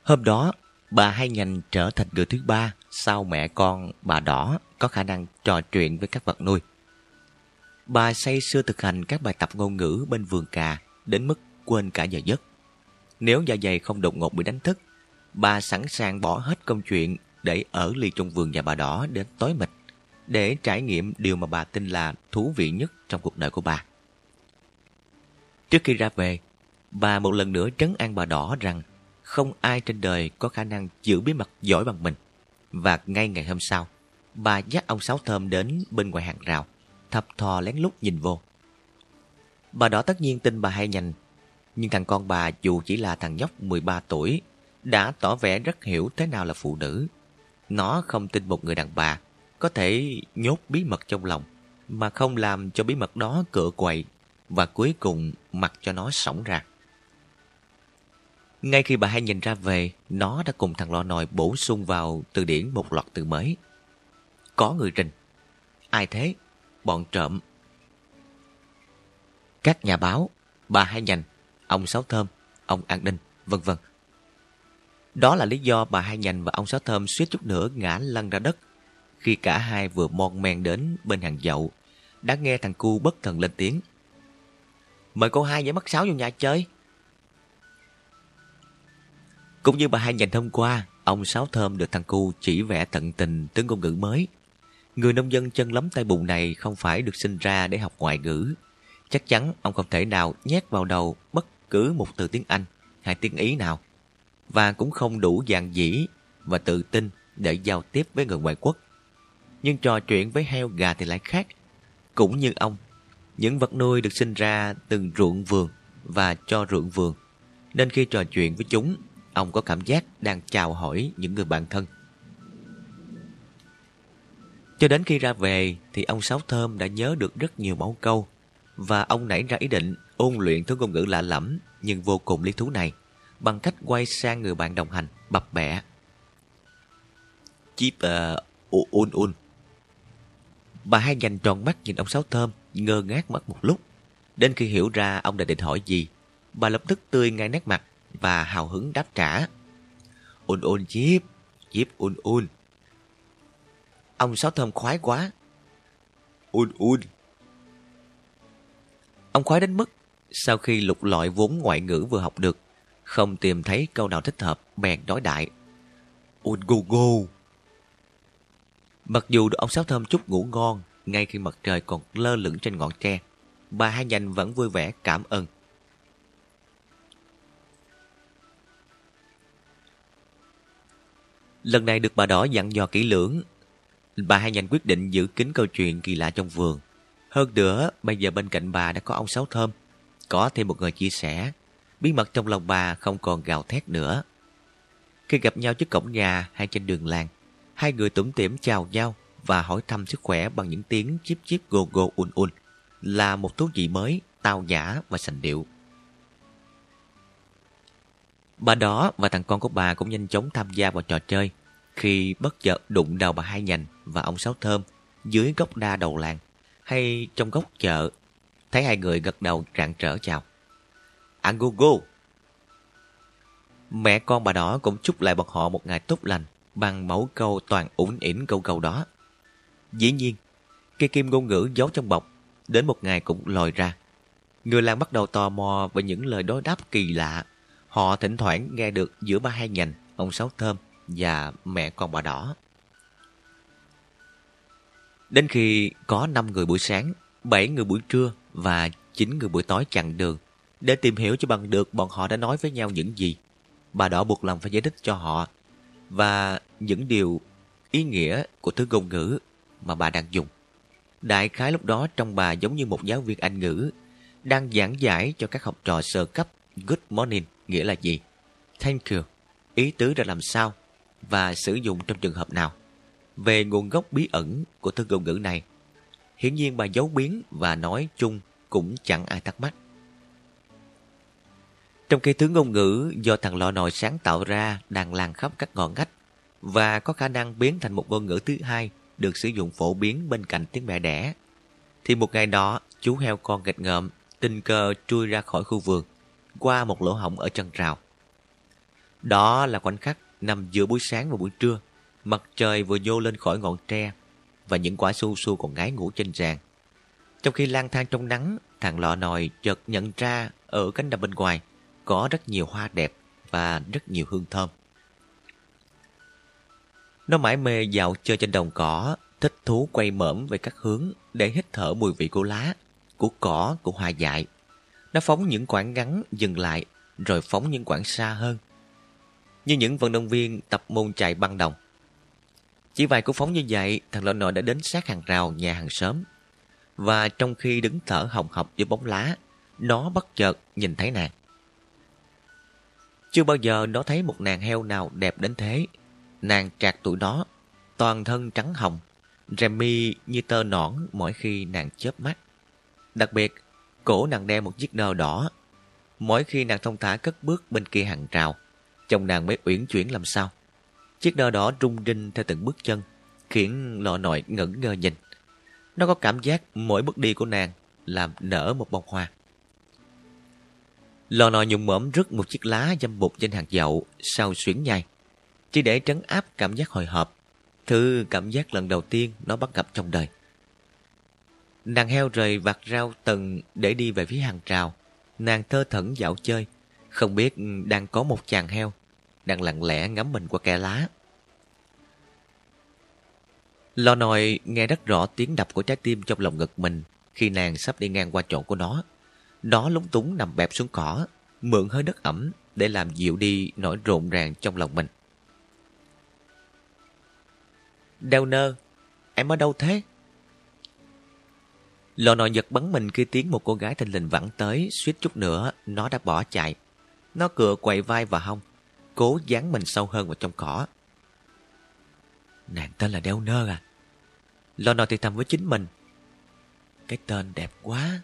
Hôm đó, bà hai nhành trở thành người thứ ba sau mẹ con bà đỏ có khả năng trò chuyện với các vật nuôi. Bà say sưa thực hành các bài tập ngôn ngữ bên vườn cà đến mức quên cả giờ giấc. Nếu dạ dày không đột ngột bị đánh thức, bà sẵn sàng bỏ hết công chuyện để ở ly trong vườn nhà bà đỏ đến tối mịt để trải nghiệm điều mà bà tin là thú vị nhất trong cuộc đời của bà. Trước khi ra về, bà một lần nữa trấn an bà đỏ rằng không ai trên đời có khả năng giữ bí mật giỏi bằng mình. Và ngay ngày hôm sau, bà dắt ông Sáu Thơm đến bên ngoài hàng rào, thập thò lén lút nhìn vô. Bà đó tất nhiên tin bà hay nhanh, nhưng thằng con bà dù chỉ là thằng nhóc 13 tuổi, đã tỏ vẻ rất hiểu thế nào là phụ nữ. Nó không tin một người đàn bà có thể nhốt bí mật trong lòng mà không làm cho bí mật đó cựa quậy và cuối cùng mặc cho nó sổng ra. Ngay khi bà hai nhìn ra về, nó đã cùng thằng lọ nồi bổ sung vào từ điển một loạt từ mới. Có người trình. Ai thế? Bọn trộm. Các nhà báo, bà hai nhành, ông Sáu Thơm, ông An Ninh, vân vân. Đó là lý do bà hai nhành và ông Sáu Thơm suýt chút nữa ngã lăn ra đất khi cả hai vừa mon men đến bên hàng dậu đã nghe thằng cu bất thần lên tiếng. Mời cô hai với mắt sáu vô nhà chơi. Cũng như bà hai dành hôm qua, ông Sáu Thơm được thằng cu chỉ vẽ tận tình tướng ngôn ngữ mới. Người nông dân chân lắm tay bùn này không phải được sinh ra để học ngoại ngữ. Chắc chắn ông không thể nào nhét vào đầu bất cứ một từ tiếng Anh hay tiếng Ý nào. Và cũng không đủ dạn dĩ và tự tin để giao tiếp với người ngoại quốc. Nhưng trò chuyện với heo gà thì lại khác. Cũng như ông, những vật nuôi được sinh ra từng ruộng vườn và cho ruộng vườn. Nên khi trò chuyện với chúng, ông có cảm giác đang chào hỏi những người bạn thân. Cho đến khi ra về thì ông Sáu Thơm đã nhớ được rất nhiều mẫu câu và ông nảy ra ý định ôn luyện thứ ngôn ngữ lạ lẫm nhưng vô cùng lý thú này bằng cách quay sang người bạn đồng hành bập bẹ. Chip uh, un un. Bà hai dành tròn mắt nhìn ông Sáu Thơm ngơ ngác mất một lúc. Đến khi hiểu ra ông đã định hỏi gì, bà lập tức tươi ngay nét mặt và hào hứng đáp trả. Un un chip, chip un un. Ông Sáu Thơm khoái quá. Un un. Ông khoái đến mức sau khi lục lọi vốn ngoại ngữ vừa học được, không tìm thấy câu nào thích hợp, bèn nói đại. Un gô gô. Mặc dù được ông Sáu Thơm chút ngủ ngon, ngay khi mặt trời còn lơ lửng trên ngọn tre, bà Hai nhanh vẫn vui vẻ cảm ơn. Lần này được bà đỏ dặn dò kỹ lưỡng, bà Hai nhanh quyết định giữ kín câu chuyện kỳ lạ trong vườn. Hơn nữa, bây giờ bên cạnh bà đã có ông Sáu Thơm, có thêm một người chia sẻ, bí mật trong lòng bà không còn gào thét nữa. Khi gặp nhau trước cổng nhà hay trên đường làng, hai người tủm tỉm chào nhau và hỏi thăm sức khỏe bằng những tiếng chip chip gồ gồ un un là một thú vị mới, tao nhã và sành điệu. Bà đó và thằng con của bà cũng nhanh chóng tham gia vào trò chơi khi bất chợt đụng đầu bà Hai Nhành và ông Sáu Thơm dưới gốc đa đầu làng hay trong góc chợ. Thấy hai người gật đầu rạng trở chào. Ăn go go! Mẹ con bà đó cũng chúc lại bọn họ một ngày tốt lành bằng mẫu câu toàn ủng ỉn câu câu đó. Dĩ nhiên, cây kim ngôn ngữ giấu trong bọc đến một ngày cũng lòi ra. Người làng bắt đầu tò mò về những lời đối đáp kỳ lạ. Họ thỉnh thoảng nghe được giữa ba hai nhành, ông Sáu Thơm và mẹ con bà đỏ. Đến khi có 5 người buổi sáng, 7 người buổi trưa và 9 người buổi tối chặn đường để tìm hiểu cho bằng được bọn họ đã nói với nhau những gì. Bà đỏ buộc lòng phải giải thích cho họ và những điều ý nghĩa của thứ ngôn ngữ mà bà đang dùng. Đại khái lúc đó trong bà giống như một giáo viên Anh ngữ đang giảng giải cho các học trò sơ cấp Good morning nghĩa là gì? Thank you, ý tứ ra làm sao và sử dụng trong trường hợp nào. Về nguồn gốc bí ẩn của thứ ngôn ngữ này, hiển nhiên bà giấu biến và nói chung cũng chẳng ai thắc mắc. Trong khi thứ ngôn ngữ do thằng lọ nồi sáng tạo ra đang lan khắp các ngọn ngách và có khả năng biến thành một ngôn ngữ thứ hai được sử dụng phổ biến bên cạnh tiếng mẹ đẻ. Thì một ngày đó, chú heo con gạch ngợm tình cờ chui ra khỏi khu vườn, qua một lỗ hổng ở chân rào. Đó là khoảnh khắc nằm giữa buổi sáng và buổi trưa, mặt trời vừa nhô lên khỏi ngọn tre và những quả su su còn ngái ngủ trên ràng. Trong khi lang thang trong nắng, thằng lọ nồi chợt nhận ra ở cánh đồng bên ngoài có rất nhiều hoa đẹp và rất nhiều hương thơm. Nó mãi mê dạo chơi trên đồng cỏ, thích thú quay mởm về các hướng để hít thở mùi vị của lá, của cỏ, của hoa dại. Nó phóng những quãng ngắn dừng lại, rồi phóng những quãng xa hơn. Như những vận động viên tập môn chạy băng đồng. Chỉ vài cú phóng như vậy, thằng lọ nội đã đến sát hàng rào nhà hàng xóm. Và trong khi đứng thở hồng hộc dưới bóng lá, nó bất chợt nhìn thấy nàng. Chưa bao giờ nó thấy một nàng heo nào đẹp đến thế. Nàng trạc tuổi đó, toàn thân trắng hồng, Rèm mi như tơ nõn mỗi khi nàng chớp mắt. Đặc biệt, cổ nàng đeo một chiếc nơ đỏ. Mỗi khi nàng thông thả cất bước bên kia hàng rào, chồng nàng mới uyển chuyển làm sao. Chiếc nơ đỏ rung rinh theo từng bước chân, khiến lọ nội ngẩn ngơ nhìn. Nó có cảm giác mỗi bước đi của nàng làm nở một bông hoa. Lò nồi nhung mõm rứt một chiếc lá dâm bụt trên hạt dậu sau xuyến nhai. Chỉ để trấn áp cảm giác hồi hộp. Thứ cảm giác lần đầu tiên nó bắt gặp trong đời. Nàng heo rời vạt rau tầng để đi về phía hàng trào. Nàng thơ thẩn dạo chơi. Không biết đang có một chàng heo. Đang lặng lẽ ngắm mình qua kẽ lá. Lò nồi nghe rất rõ tiếng đập của trái tim trong lòng ngực mình khi nàng sắp đi ngang qua chỗ của nó. Nó lúng túng nằm bẹp xuống cỏ, mượn hơi đất ẩm để làm dịu đi nỗi rộn ràng trong lòng mình. Đeo nơ, em ở đâu thế? Lò nò giật bắn mình khi tiếng một cô gái thanh lình vẳng tới, suýt chút nữa, nó đã bỏ chạy. Nó cựa quậy vai và hông, cố dán mình sâu hơn vào trong cỏ. Nàng tên là Đeo Nơ à? Lò nò thì thầm với chính mình. Cái tên đẹp quá.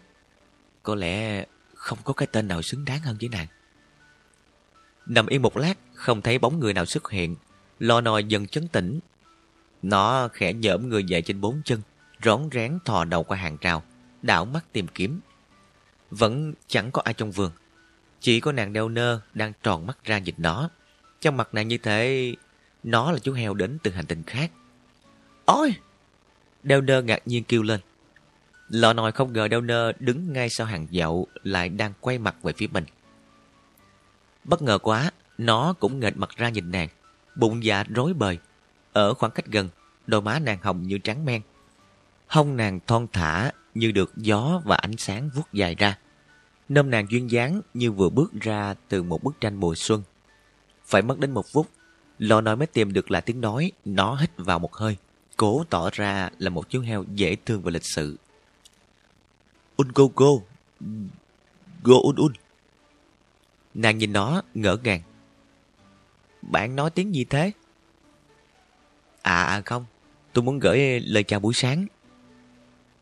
Có lẽ không có cái tên nào xứng đáng hơn với nàng. Nằm yên một lát, không thấy bóng người nào xuất hiện. Lò nò dần chấn tĩnh. Nó khẽ nhỡm người dậy trên bốn chân, rón rén thò đầu qua hàng rào, đảo mắt tìm kiếm. Vẫn chẳng có ai trong vườn. Chỉ có nàng đeo nơ đang tròn mắt ra nhìn nó. Trong mặt nàng như thế, nó là chú heo đến từ hành tinh khác. Ôi! Đeo nơ ngạc nhiên kêu lên. lò nòi không ngờ đeo nơ đứng ngay sau hàng dậu lại đang quay mặt về phía mình. Bất ngờ quá, nó cũng nghệch mặt ra nhìn nàng, bụng dạ rối bời. Ở khoảng cách gần, đôi má nàng hồng như trắng men. Hông nàng thon thả như được gió và ánh sáng vuốt dài ra. Nôm nàng duyên dáng như vừa bước ra từ một bức tranh mùa xuân. Phải mất đến một phút, lò nói mới tìm được lại tiếng nói, nó hít vào một hơi, cố tỏ ra là một chú heo dễ thương và lịch sự. Un go go. Go un un. Nàng nhìn nó ngỡ ngàng. Bạn nói tiếng gì thế? À, à không, tôi muốn gửi lời chào buổi sáng.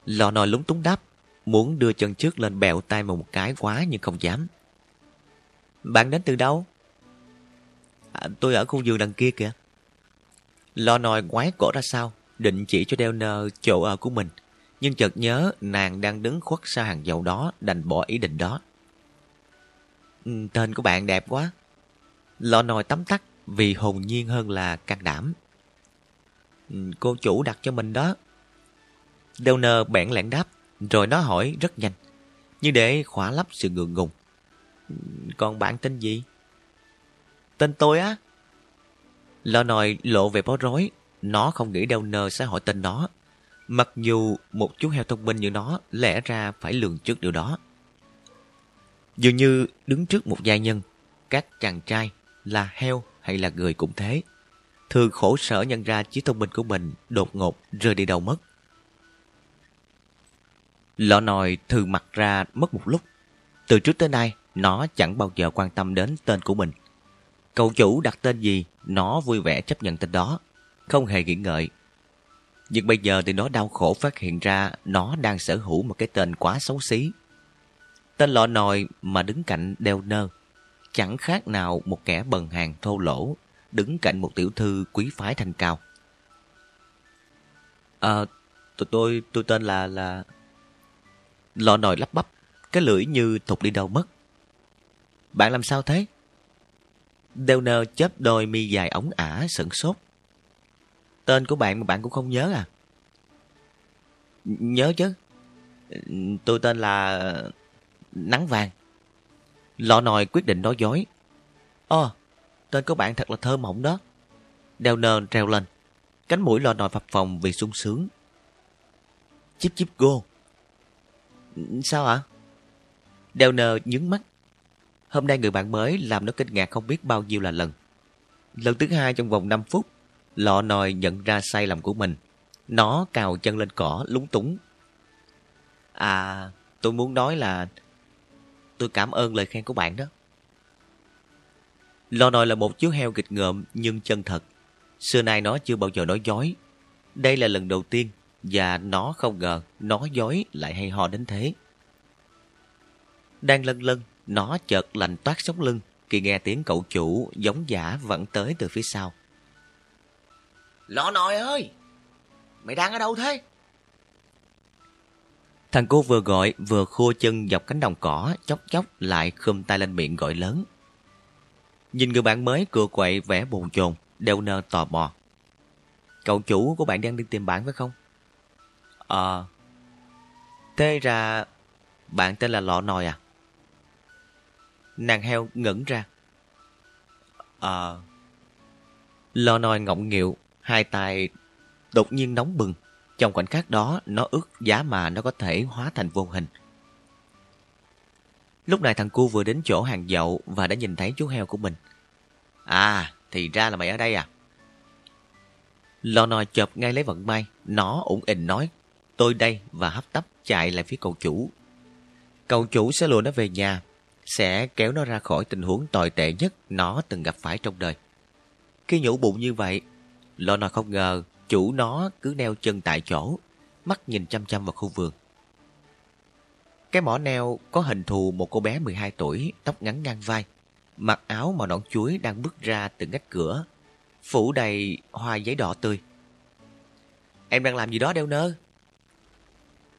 Lò nòi lúng túng đáp, muốn đưa chân trước lên bẹo tay một cái quá nhưng không dám. Bạn đến từ đâu? À, tôi ở khu vườn đằng kia kìa. Lò nòi ngoái cổ ra sau, định chỉ cho đeo nơ chỗ ở của mình nhưng chợt nhớ nàng đang đứng khuất sau hàng dầu đó đành bỏ ý định đó. Ừ, tên của bạn đẹp quá. Lò nồi tắm tắt vì hồn nhiên hơn là can đảm. Ừ, cô chủ đặt cho mình đó. Donner bẽn lẽn đáp, rồi nó hỏi rất nhanh, như để khỏa lấp sự ngượng ngùng. Còn bạn tên gì? Tên tôi á? Lò nồi lộ về bó rối, nó không nghĩ Donner sẽ hỏi tên nó Mặc dù một chú heo thông minh như nó lẽ ra phải lường trước điều đó. Dường như đứng trước một gia nhân, các chàng trai là heo hay là người cũng thế. Thường khổ sở nhận ra trí thông minh của mình đột ngột rơi đi đâu mất. Lọ nòi thừ mặt ra mất một lúc. Từ trước tới nay, nó chẳng bao giờ quan tâm đến tên của mình. Cậu chủ đặt tên gì, nó vui vẻ chấp nhận tên đó. Không hề nghĩ ngợi, nhưng bây giờ thì nó đau khổ phát hiện ra nó đang sở hữu một cái tên quá xấu xí. Tên lọ nòi mà đứng cạnh đeo nơ, chẳng khác nào một kẻ bần hàng thô lỗ, đứng cạnh một tiểu thư quý phái thanh cao. À, tôi, tôi, tôi tên là... là... Lọ nồi lắp bắp, cái lưỡi như thụt đi đâu mất. Bạn làm sao thế? Đeo nơ chớp đôi mi dài ống ả sửng sốt. Tên của bạn mà bạn cũng không nhớ à? Nhớ chứ. Tôi tên là... Nắng Vàng. Lọ nồi quyết định nói dối. Ồ, tên của bạn thật là thơ mộng đó. Đeo nơ treo lên. Cánh mũi lọ nồi phập phồng vì sung sướng. Chip chip go. Sao ạ? À? Đeo nơ nhướng mắt. Hôm nay người bạn mới làm nó kinh ngạc không biết bao nhiêu là lần. Lần thứ hai trong vòng 5 phút Lọ nòi nhận ra sai lầm của mình. Nó cào chân lên cỏ lúng túng. À, tôi muốn nói là tôi cảm ơn lời khen của bạn đó. Lò nòi là một chú heo kịch ngợm nhưng chân thật. Xưa nay nó chưa bao giờ nói dối. Đây là lần đầu tiên và nó không ngờ nói dối lại hay ho đến thế. Đang lân lân, nó chợt lạnh toát sống lưng khi nghe tiếng cậu chủ giống giả vẫn tới từ phía sau. Lọ nồi ơi! Mày đang ở đâu thế? Thằng cô vừa gọi vừa khua chân dọc cánh đồng cỏ, chốc chốc lại khum tay lên miệng gọi lớn. Nhìn người bạn mới cựa quậy vẻ bồn chồn, đeo nơ tò mò. Cậu chủ của bạn đang đi tìm bạn phải không? Ờ. thế ra bạn tên là Lọ Nòi à? Nàng heo ngẩn ra. Ờ. Lọ Nòi ngọng nghịu, hai tay đột nhiên nóng bừng. Trong khoảnh khắc đó, nó ước giá mà nó có thể hóa thành vô hình. Lúc này thằng cu vừa đến chỗ hàng dậu và đã nhìn thấy chú heo của mình. À, thì ra là mày ở đây à? Lò nòi chợp ngay lấy vận may, nó ủng ỉnh nói, tôi đây và hấp tấp chạy lại phía cậu chủ. Cậu chủ sẽ lùa nó về nhà, sẽ kéo nó ra khỏi tình huống tồi tệ nhất nó từng gặp phải trong đời. Khi nhủ bụng như vậy, lo nòi không ngờ chủ nó cứ neo chân tại chỗ, mắt nhìn chăm chăm vào khu vườn. Cái mỏ neo có hình thù một cô bé 12 tuổi, tóc ngắn ngang vai, mặc áo màu nón chuối đang bước ra từ ngách cửa, phủ đầy hoa giấy đỏ tươi. Em đang làm gì đó đeo nơ?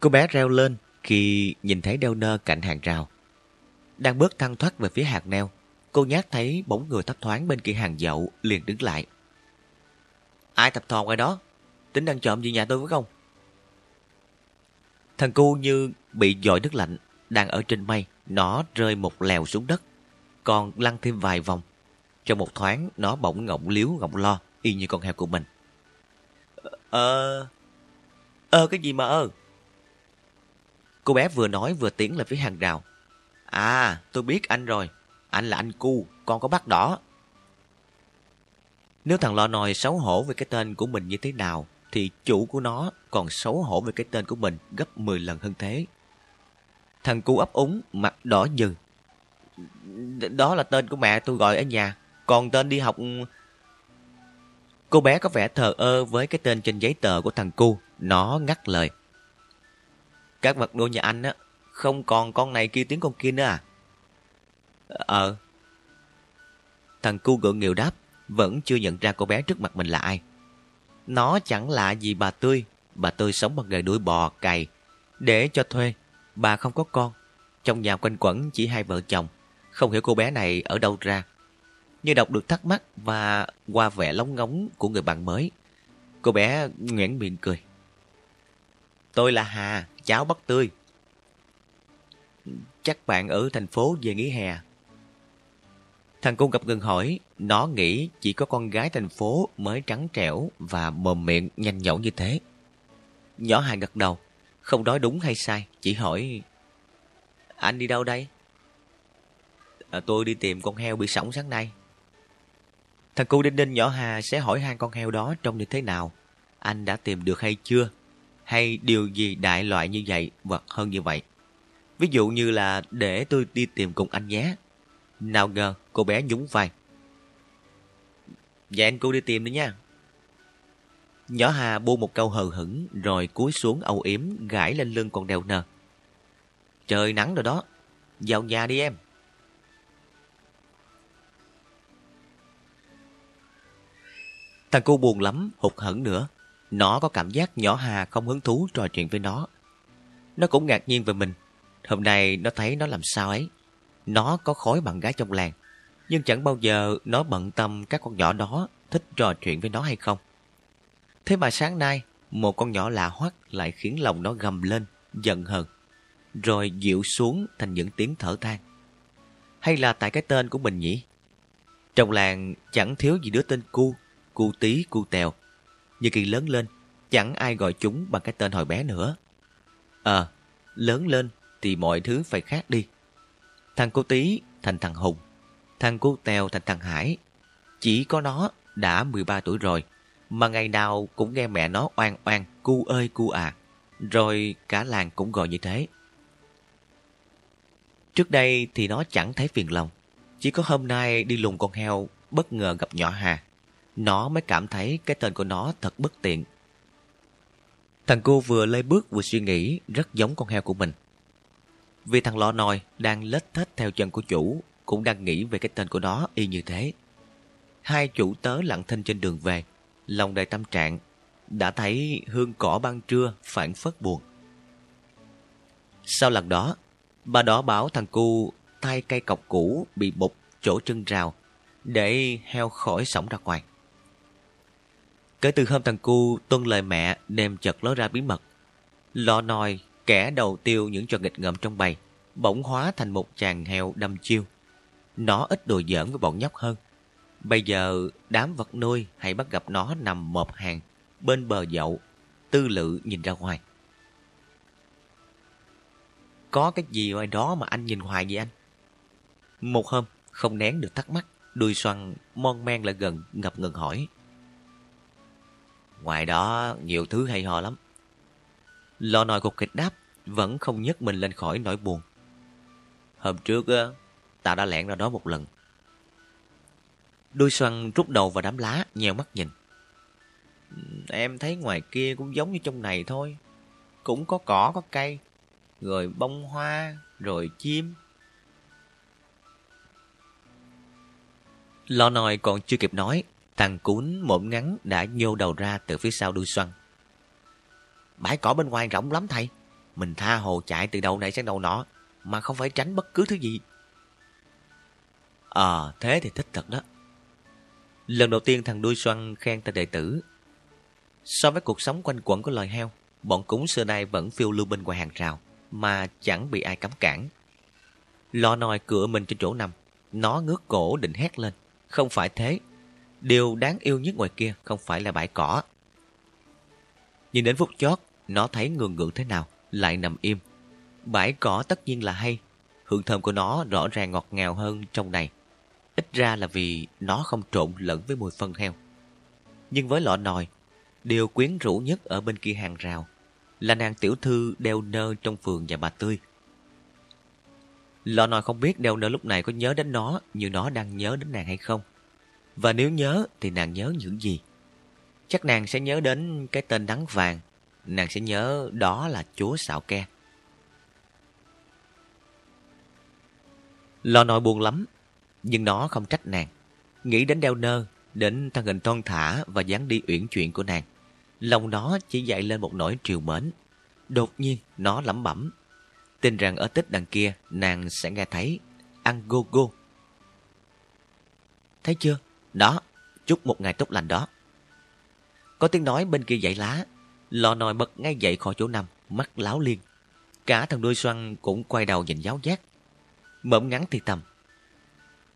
Cô bé reo lên khi nhìn thấy đeo nơ cạnh hàng rào. Đang bước thăng thoát về phía hạt neo, cô nhát thấy bóng người thấp thoáng bên kia hàng dậu liền đứng lại. Ai thập thò ngoài đó? Tính đang trộm gì nhà tôi phải không? Thằng cu như bị dội nước lạnh, đang ở trên mây, nó rơi một lèo xuống đất, còn lăn thêm vài vòng. Trong một thoáng, nó bỗng ngọng liếu ngọng lo, y như con heo của mình. Ờ... Ờ, cái gì mà ơ? Cô bé vừa nói vừa tiến lại phía hàng rào. À, tôi biết anh rồi. Anh là anh cu, con có bắt đỏ. Nếu thằng lo nòi xấu hổ về cái tên của mình như thế nào, thì chủ của nó còn xấu hổ về cái tên của mình gấp 10 lần hơn thế. Thằng cu ấp úng, mặt đỏ dừ. Đó là tên của mẹ tôi gọi ở nhà, còn tên đi học... Cô bé có vẻ thờ ơ với cái tên trên giấy tờ của thằng cu, nó ngắt lời. Các vật nuôi nhà anh á, không còn con này kia tiếng con kia nữa à? Ờ. Thằng cu gượng nghịu đáp, vẫn chưa nhận ra cô bé trước mặt mình là ai. Nó chẳng lạ gì bà Tươi. Bà Tươi sống bằng nghề đuổi bò, cày. Để cho thuê, bà không có con. Trong nhà quanh quẩn chỉ hai vợ chồng. Không hiểu cô bé này ở đâu ra. Như đọc được thắc mắc và qua vẻ lóng ngóng của người bạn mới. Cô bé nhoẻn miệng cười. Tôi là Hà, cháo bắp Tươi. Chắc bạn ở thành phố về nghỉ hè. Thằng cung gặp ngừng hỏi, nó nghĩ chỉ có con gái thành phố mới trắng trẻo và mồm miệng nhanh nhẩu như thế. Nhỏ Hà gật đầu, không nói đúng hay sai, chỉ hỏi Anh đi đâu đây? À, tôi đi tìm con heo bị sổng sáng nay. Thằng cu đinh đinh nhỏ Hà sẽ hỏi hai con heo đó trông như thế nào. Anh đã tìm được hay chưa? Hay điều gì đại loại như vậy hoặc hơn như vậy? Ví dụ như là để tôi đi tìm cùng anh nhé. Nào ngờ cô bé nhún vai. Dạ anh cô đi tìm đi nha. Nhỏ Hà buông một câu hờ hững rồi cúi xuống âu yếm gãi lên lưng con đèo nờ. Trời nắng rồi đó, vào nhà đi em. Thằng cô buồn lắm, hụt hẫng nữa. Nó có cảm giác nhỏ Hà không hứng thú trò chuyện với nó. Nó cũng ngạc nhiên về mình. Hôm nay nó thấy nó làm sao ấy. Nó có khối bạn gái trong làng nhưng chẳng bao giờ nó bận tâm các con nhỏ đó thích trò chuyện với nó hay không. Thế mà sáng nay, một con nhỏ lạ hoắc lại khiến lòng nó gầm lên, giận hờn, rồi dịu xuống thành những tiếng thở than. Hay là tại cái tên của mình nhỉ? Trong làng chẳng thiếu gì đứa tên cu, cu tí, cu tèo. Nhưng khi lớn lên, chẳng ai gọi chúng bằng cái tên hồi bé nữa. Ờ, lớn lên thì mọi thứ phải khác đi. Thằng cô tí thành thằng Hùng, Thằng cô tèo thành thằng Hải. Chỉ có nó đã 13 tuổi rồi, mà ngày nào cũng nghe mẹ nó oan oan, cu ơi cu à. Rồi cả làng cũng gọi như thế. Trước đây thì nó chẳng thấy phiền lòng. Chỉ có hôm nay đi lùng con heo bất ngờ gặp nhỏ Hà. Nó mới cảm thấy cái tên của nó thật bất tiện. Thằng cô vừa lê bước vừa suy nghĩ rất giống con heo của mình. Vì thằng lọ nòi đang lết thết theo chân của chủ cũng đang nghĩ về cái tên của nó y như thế. Hai chủ tớ lặng thinh trên đường về, lòng đầy tâm trạng, đã thấy hương cỏ ban trưa phản phất buồn. Sau lần đó, bà đó bảo thằng cu thay cây cọc cũ bị bục chỗ chân rào để heo khỏi sổng ra ngoài. Kể từ hôm thằng cu tuân lời mẹ đem chật ló ra bí mật, lọ nòi kẻ đầu tiêu những trò nghịch ngợm trong bầy, bỗng hóa thành một chàng heo đâm chiêu. Nó ít đồ giỡn với bọn nhóc hơn. Bây giờ đám vật nuôi hay bắt gặp nó nằm một hàng bên bờ dậu, tư lự nhìn ra ngoài. Có cái gì ngoài đó mà anh nhìn hoài vậy anh? Một hôm, không nén được thắc mắc, đuôi xoăn mon men lại gần ngập ngừng hỏi. Ngoài đó nhiều thứ hay ho lắm. Lò nồi cục kịch đáp, vẫn không nhấc mình lên khỏi nỗi buồn. Hôm trước, tao đã lẹn ra đó một lần. Đuôi xoăn rút đầu vào đám lá, nheo mắt nhìn. Em thấy ngoài kia cũng giống như trong này thôi. Cũng có cỏ, có cây, rồi bông hoa, rồi chim. Lò nồi còn chưa kịp nói, thằng cún mộm ngắn đã nhô đầu ra từ phía sau đuôi xoăn. Bãi cỏ bên ngoài rộng lắm thầy. Mình tha hồ chạy từ đầu này sang đầu nọ, mà không phải tránh bất cứ thứ gì. Ờ, thế thì thích thật đó. Lần đầu tiên thằng đuôi xoăn khen tên đệ tử. So với cuộc sống quanh quẩn của loài heo, bọn cúng xưa nay vẫn phiêu lưu bên ngoài hàng rào, mà chẳng bị ai cấm cản. Lo nòi cửa mình trên chỗ nằm, nó ngước cổ định hét lên. Không phải thế. Điều đáng yêu nhất ngoài kia không phải là bãi cỏ. nhìn đến phút chót, nó thấy ngường ngượng thế nào, lại nằm im. Bãi cỏ tất nhiên là hay. Hương thơm của nó rõ ràng ngọt ngào hơn trong này. Ít ra là vì nó không trộn lẫn với mùi phân heo. Nhưng với lọ nòi, điều quyến rũ nhất ở bên kia hàng rào là nàng tiểu thư đeo nơ trong phường nhà bà Tươi. Lọ nòi không biết đeo nơ lúc này có nhớ đến nó như nó đang nhớ đến nàng hay không. Và nếu nhớ thì nàng nhớ những gì? Chắc nàng sẽ nhớ đến cái tên đắng vàng. Nàng sẽ nhớ đó là chúa xạo ke. Lò nội buồn lắm, nhưng nó không trách nàng. Nghĩ đến đeo nơ, đến thân hình thon thả và dáng đi uyển chuyển của nàng. Lòng nó chỉ dậy lên một nỗi triều mến. Đột nhiên, nó lẩm bẩm. Tin rằng ở tích đằng kia, nàng sẽ nghe thấy. Ăn go go. Thấy chưa? Đó, chúc một ngày tốt lành đó. Có tiếng nói bên kia dãy lá. Lò nòi bật ngay dậy khỏi chỗ nằm, mắt láo liên. Cả thằng đuôi xoăn cũng quay đầu nhìn giáo giác. Mộm ngắn thì tầm.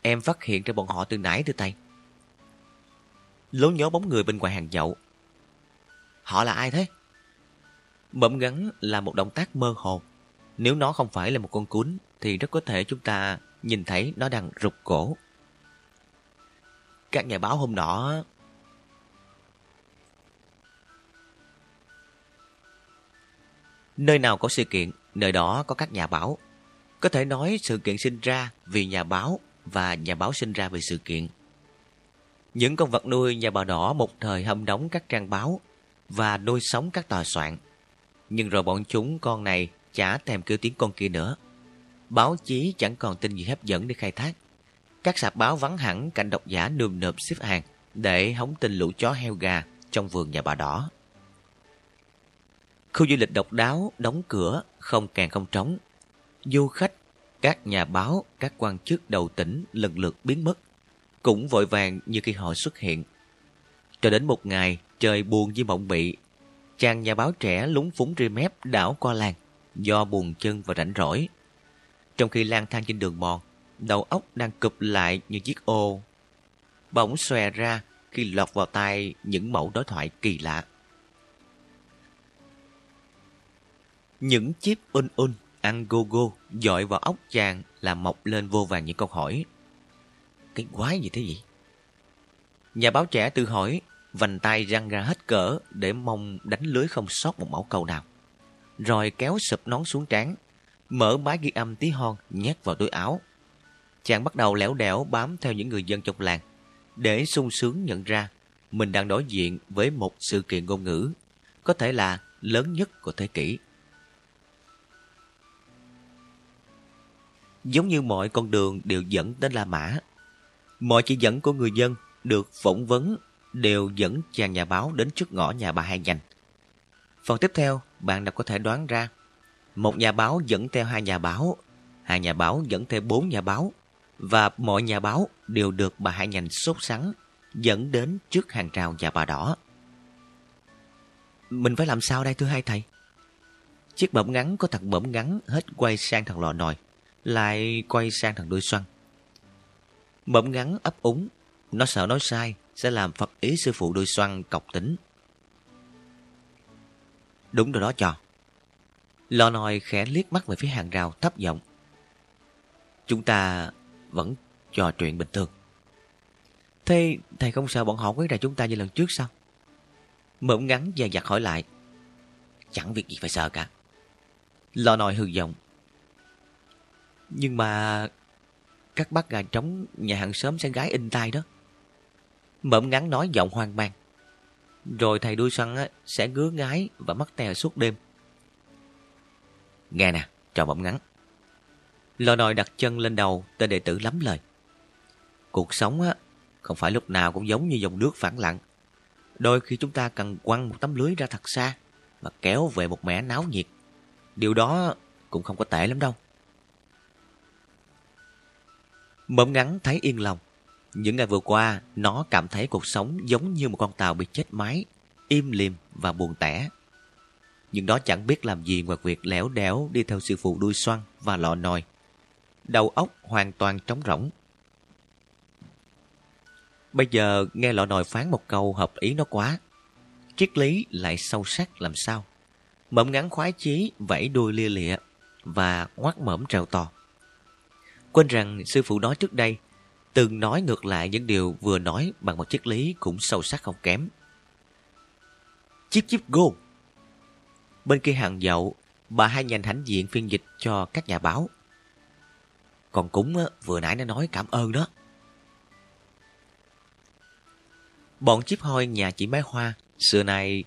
Em phát hiện ra bọn họ từ nãy từ tay. Lố nhớ bóng người bên ngoài hàng dậu. Họ là ai thế? Mộm ngắn là một động tác mơ hồ. Nếu nó không phải là một con cún, thì rất có thể chúng ta nhìn thấy nó đang rụt cổ. Các nhà báo hôm nọ... Nơi nào có sự kiện, nơi đó có các nhà báo. Có thể nói sự kiện sinh ra vì nhà báo và nhà báo sinh ra vì sự kiện. Những con vật nuôi nhà bà đỏ một thời hâm nóng các trang báo và nuôi sống các tòa soạn. Nhưng rồi bọn chúng con này chả thèm kêu tiếng con kia nữa. Báo chí chẳng còn tin gì hấp dẫn để khai thác. Các sạp báo vắng hẳn cảnh độc giả nườm nượp xếp hàng để hóng tin lũ chó heo gà trong vườn nhà bà đỏ. Khu du lịch độc đáo đóng cửa không càng không trống. Du khách, các nhà báo, các quan chức đầu tỉnh lần lượt biến mất. Cũng vội vàng như khi họ xuất hiện. Cho đến một ngày, trời buồn như mộng bị. Chàng nhà báo trẻ lúng phúng ri mép đảo qua làng do buồn chân và rảnh rỗi. Trong khi lang thang trên đường mòn, đầu óc đang cụp lại như chiếc ô. Bỗng xòe ra khi lọt vào tai những mẫu đối thoại kỳ lạ. Những chip un un, ăn go go, dội vào óc chàng là mọc lên vô vàng những câu hỏi. Cái quái gì thế vậy? Nhà báo trẻ tự hỏi, vành tay răng ra hết cỡ để mong đánh lưới không sót một mẫu câu nào. Rồi kéo sụp nón xuống trán, mở máy ghi âm tí hon nhét vào túi áo. Chàng bắt đầu lẻo đẻo bám theo những người dân trong làng, để sung sướng nhận ra mình đang đối diện với một sự kiện ngôn ngữ, có thể là lớn nhất của thế kỷ. Giống như mọi con đường đều dẫn đến La Mã, mọi chỉ dẫn của người dân được phỏng vấn đều dẫn chàng nhà báo đến trước ngõ nhà bà Hai Nhành. Phần tiếp theo, bạn đã có thể đoán ra. Một nhà báo dẫn theo hai nhà báo, hai nhà báo dẫn theo bốn nhà báo, và mọi nhà báo đều được bà hải Nhành sốt sắng dẫn đến trước hàng rào nhà bà đỏ. Mình phải làm sao đây thưa hai thầy? Chiếc bẩm ngắn có thằng bẩm ngắn hết quay sang thằng lò nồi, lại quay sang thằng đuôi xoăn. Bẩm ngắn ấp úng, nó sợ nói sai, sẽ làm phật ý sư phụ đuôi xoăn cọc tính. Đúng rồi đó trò. Lò nồi khẽ liếc mắt về phía hàng rào thấp giọng. Chúng ta vẫn trò chuyện bình thường. Thế thầy không sợ bọn họ quấy rầy chúng ta như lần trước sao? Mượn ngắn dè dặt hỏi lại. Chẳng việc gì phải sợ cả. Lò nòi hư giọng. Nhưng mà các bác gà trống nhà hàng xóm sẽ gái in tai đó. Mậm ngắn nói giọng hoang mang. Rồi thầy đuôi săn sẽ ngứa ngái và mắc tè suốt đêm. Nghe nè, trò mộng ngắn. Lò nòi đặt chân lên đầu tên đệ tử lắm lời. Cuộc sống á, không phải lúc nào cũng giống như dòng nước phẳng lặng. Đôi khi chúng ta cần quăng một tấm lưới ra thật xa và kéo về một mẻ náo nhiệt. Điều đó cũng không có tệ lắm đâu. Mộng ngắn thấy yên lòng. Những ngày vừa qua, nó cảm thấy cuộc sống giống như một con tàu bị chết máy, im lìm và buồn tẻ. Nhưng nó chẳng biết làm gì ngoài việc lẻo đẻo đi theo sư phụ đuôi xoăn và lọ nồi. Đầu óc hoàn toàn trống rỗng. Bây giờ nghe lọ nồi phán một câu hợp ý nó quá. Triết lý lại sâu sắc làm sao. Mộng ngắn khoái chí vẫy đuôi lia lịa và ngoắt mõm trèo to. Quên rằng sư phụ nói trước đây từng nói ngược lại những điều vừa nói bằng một triết lý cũng sâu sắc không kém. Chip chip go! Bên kia hàng dậu, bà hai nhanh hãnh diện phiên dịch cho các nhà báo. Còn cúng vừa nãy nó nói cảm ơn đó. Bọn chip hoi nhà chị mái hoa, xưa nay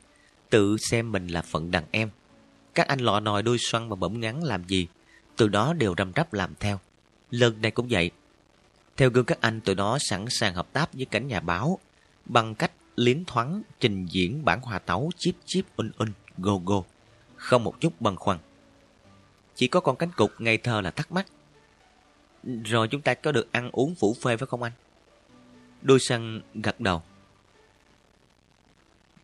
tự xem mình là phận đàn em. Các anh lọ nòi đuôi xoăn và bẩm ngắn làm gì, từ đó đều răm rắp làm theo. Lần này cũng vậy. Theo gương các anh, tụi nó sẵn sàng hợp tác với cảnh nhà báo bằng cách liến thoáng trình diễn bản hòa tấu chip chip un un go go. Không một chút băn khoăn. Chỉ có con cánh cục ngây thơ là thắc mắc. Rồi chúng ta có được ăn uống phủ phê phải không anh? Đôi săn gật đầu.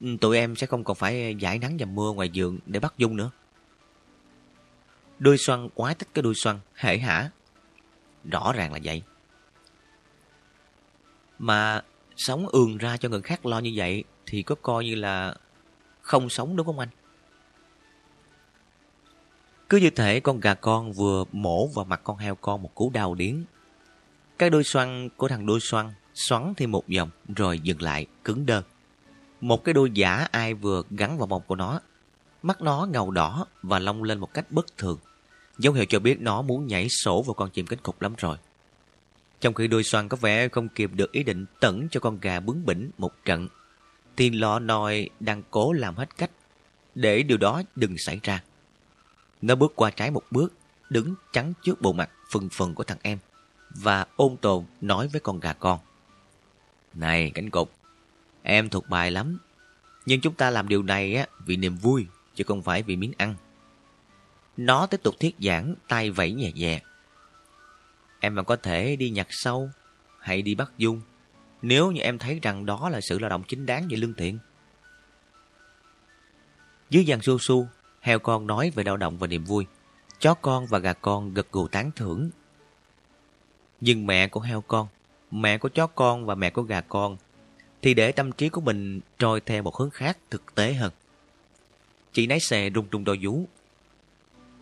Ừ, tụi em sẽ không còn phải giải nắng và mưa ngoài giường để bắt dung nữa. Đôi xoăn quá thích cái đôi xoăn, hệ hả, Rõ ràng là vậy. Mà sống ường ra cho người khác lo như vậy thì có coi như là không sống đúng không anh? Cứ như thể con gà con vừa mổ vào mặt con heo con một cú đau điến. Cái đôi xoăn của thằng đôi xoăn xoắn thêm một vòng rồi dừng lại, cứng đơ. Một cái đôi giả ai vừa gắn vào mông của nó. Mắt nó ngầu đỏ và long lên một cách bất thường. Dấu hiệu cho biết nó muốn nhảy sổ vào con chim cánh cục lắm rồi. Trong khi đôi xoăn có vẻ không kịp được ý định tẩn cho con gà bướng bỉnh một trận, thì lọ nòi đang cố làm hết cách để điều đó đừng xảy ra. Nó bước qua trái một bước, đứng chắn trước bộ mặt phần phần của thằng em và ôn tồn nói với con gà con. Này cánh cục, em thuộc bài lắm, nhưng chúng ta làm điều này á vì niềm vui chứ không phải vì miếng ăn. Nó tiếp tục thuyết giảng, tay vẫy nhẹ nhẹ. Em mà có thể đi nhặt sâu, hay đi bắt dung, nếu như em thấy rằng đó là sự lao động chính đáng và lương thiện. Dưới dàn su su, heo con nói về lao động và niềm vui. Chó con và gà con gật gù tán thưởng. Nhưng mẹ của heo con, mẹ của chó con và mẹ của gà con thì để tâm trí của mình trôi theo một hướng khác thực tế hơn. Chị nái xe rung rung đôi vú,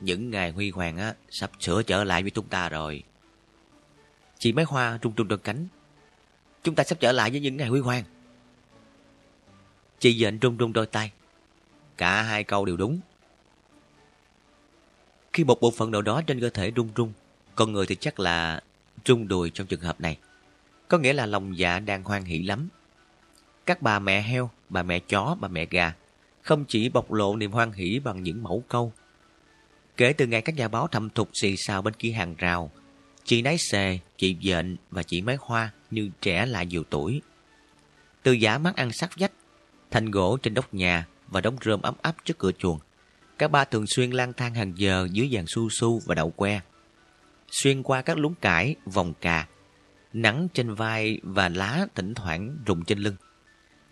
những ngày huy hoàng á sắp sửa trở lại với chúng ta rồi. Chị máy hoa rung rung đôi cánh. Chúng ta sắp trở lại với những ngày huy hoàng. Chị dện rung rung đôi tay. Cả hai câu đều đúng. Khi một bộ phận nào đó trên cơ thể rung rung, con người thì chắc là rung đùi trong trường hợp này. Có nghĩa là lòng dạ đang hoan hỷ lắm. Các bà mẹ heo, bà mẹ chó, bà mẹ gà không chỉ bộc lộ niềm hoan hỷ bằng những mẫu câu. Kể từ ngày các nhà báo thầm thục xì xào bên kia hàng rào, chị nái xề, chị dện và chị máy hoa như trẻ lại nhiều tuổi. Từ giả mắt ăn sát vách, thành gỗ trên đốc nhà và đống rơm ấm áp trước cửa chuồng. Các ba thường xuyên lang thang hàng giờ dưới dàn su su và đậu que. Xuyên qua các lúng cải, vòng cà, nắng trên vai và lá thỉnh thoảng rụng trên lưng.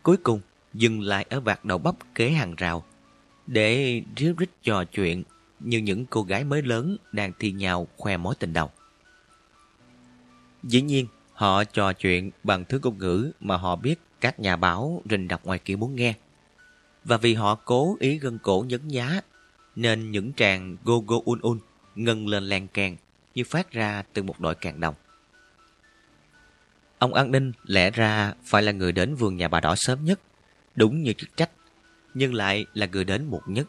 Cuối cùng, dừng lại ở vạt đầu bắp kế hàng rào, để ríu rít trò chuyện như những cô gái mới lớn đang thi nhau khoe mối tình đầu. Dĩ nhiên, họ trò chuyện bằng thứ ngôn ngữ mà họ biết các nhà báo rình đọc ngoài kia muốn nghe. Và vì họ cố ý gân cổ nhấn nhá, nên những tràng go go un un ngân lên lan càng như phát ra từ một đội càng đồng. Ông An Ninh lẽ ra phải là người đến vườn nhà bà đỏ sớm nhất, đúng như chức trách, nhưng lại là người đến muộn nhất.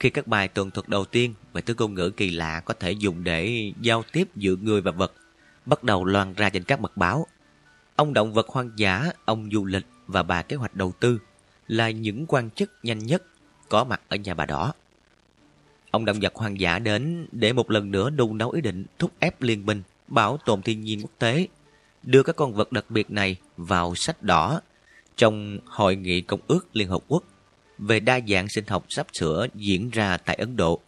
Khi các bài tường thuật đầu tiên về thứ ngôn ngữ kỳ lạ có thể dùng để giao tiếp giữa người và vật bắt đầu loan ra trên các mật báo, ông động vật hoang dã, ông du lịch và bà kế hoạch đầu tư là những quan chức nhanh nhất có mặt ở nhà bà đỏ. Ông động vật hoang dã đến để một lần nữa đun nấu ý định thúc ép liên minh bảo tồn thiên nhiên quốc tế đưa các con vật đặc biệt này vào sách đỏ trong Hội nghị Công ước Liên Hợp Quốc về đa dạng sinh học sắp sửa diễn ra tại Ấn Độ.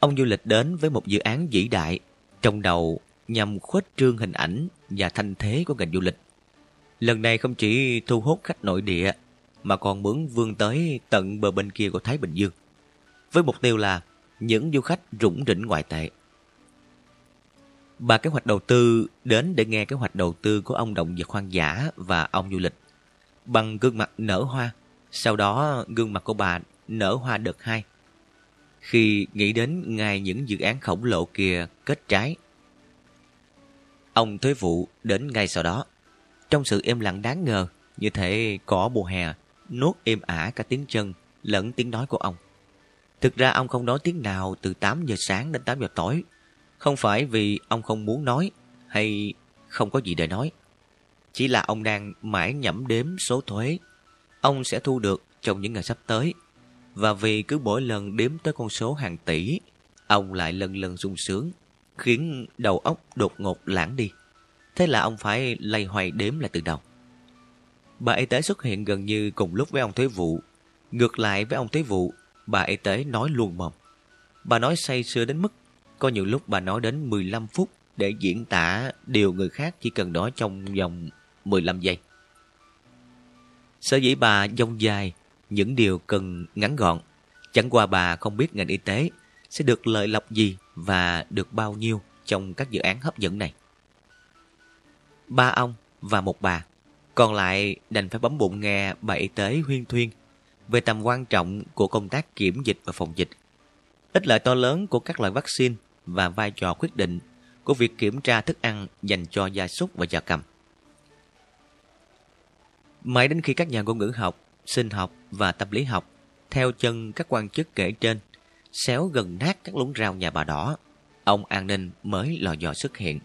Ông du lịch đến với một dự án vĩ đại, trong đầu nhằm khuếch trương hình ảnh và thanh thế của ngành du lịch. Lần này không chỉ thu hút khách nội địa, mà còn muốn vươn tới tận bờ bên kia của Thái Bình Dương. Với mục tiêu là những du khách rủng rỉnh ngoại tệ. Bà kế hoạch đầu tư đến để nghe kế hoạch đầu tư của ông động vật hoang dã và ông du lịch. Bằng gương mặt nở hoa, sau đó gương mặt của bà nở hoa đợt hai. Khi nghĩ đến ngày những dự án khổng lồ kia kết trái. Ông thuế vụ đến ngay sau đó. Trong sự im lặng đáng ngờ, như thể cỏ mùa hè, nuốt êm ả cả tiếng chân lẫn tiếng nói của ông. Thực ra ông không nói tiếng nào từ 8 giờ sáng đến 8 giờ tối không phải vì ông không muốn nói hay không có gì để nói. Chỉ là ông đang mãi nhẩm đếm số thuế ông sẽ thu được trong những ngày sắp tới. Và vì cứ mỗi lần đếm tới con số hàng tỷ, ông lại lần lần sung sướng, khiến đầu óc đột ngột lãng đi. Thế là ông phải lay hoay đếm lại từ đầu. Bà y tế xuất hiện gần như cùng lúc với ông thuế vụ. Ngược lại với ông thuế vụ, bà y tế nói luôn mồm. Bà nói say sưa đến mức có nhiều lúc bà nói đến 15 phút để diễn tả điều người khác chỉ cần nói trong vòng 15 giây. Sở dĩ bà dông dài những điều cần ngắn gọn. Chẳng qua bà không biết ngành y tế sẽ được lợi lộc gì và được bao nhiêu trong các dự án hấp dẫn này. Ba ông và một bà, còn lại đành phải bấm bụng nghe bà y tế huyên thuyên về tầm quan trọng của công tác kiểm dịch và phòng dịch. Ích lợi to lớn của các loại vaccine và vai trò quyết định của việc kiểm tra thức ăn dành cho gia súc và gia cầm. Mãi đến khi các nhà ngôn ngữ học, sinh học và tâm lý học theo chân các quan chức kể trên xéo gần nát các lũng rau nhà bà đỏ, ông an ninh mới lò dò xuất hiện.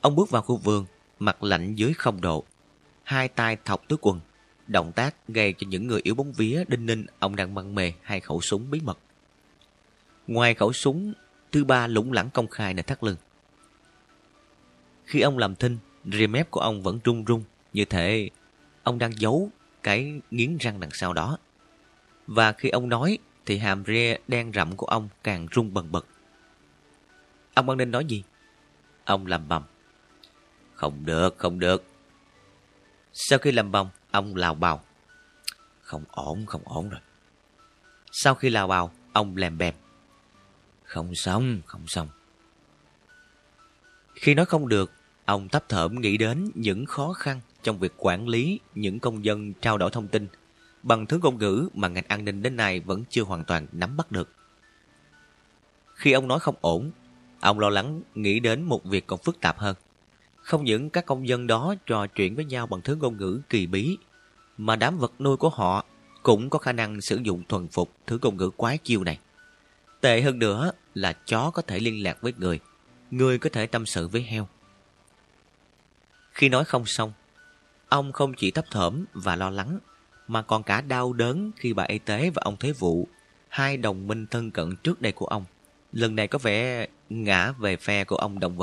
Ông bước vào khu vườn, mặt lạnh dưới không độ, hai tay thọc túi quần, động tác gây cho những người yếu bóng vía đinh ninh ông đang măng mề hai khẩu súng bí mật. Ngoài khẩu súng thứ ba lủng lẳng công khai nơi thắt lưng. Khi ông làm thinh, rìa mép của ông vẫn rung rung, như thể ông đang giấu cái nghiến răng đằng sau đó. Và khi ông nói, thì hàm ria đen rậm của ông càng rung bần bật. Ông ban nên nói gì? Ông làm bầm. Không được, không được. Sau khi làm bầm, ông lào bào. Không ổn, không ổn rồi. Sau khi lào bào, ông lèm bèm. Không xong, không xong. Khi nói không được, ông thấp thởm nghĩ đến những khó khăn trong việc quản lý những công dân trao đổi thông tin bằng thứ ngôn ngữ mà ngành an ninh đến nay vẫn chưa hoàn toàn nắm bắt được. Khi ông nói không ổn, ông lo lắng nghĩ đến một việc còn phức tạp hơn. Không những các công dân đó trò chuyện với nhau bằng thứ ngôn ngữ kỳ bí, mà đám vật nuôi của họ cũng có khả năng sử dụng thuần phục thứ ngôn ngữ quái chiêu này. Tệ hơn nữa là chó có thể liên lạc với người, người có thể tâm sự với heo. Khi nói không xong, ông không chỉ thấp thởm và lo lắng, mà còn cả đau đớn khi bà y tế và ông Thế Vụ, hai đồng minh thân cận trước đây của ông, lần này có vẻ ngã về phe của ông động vật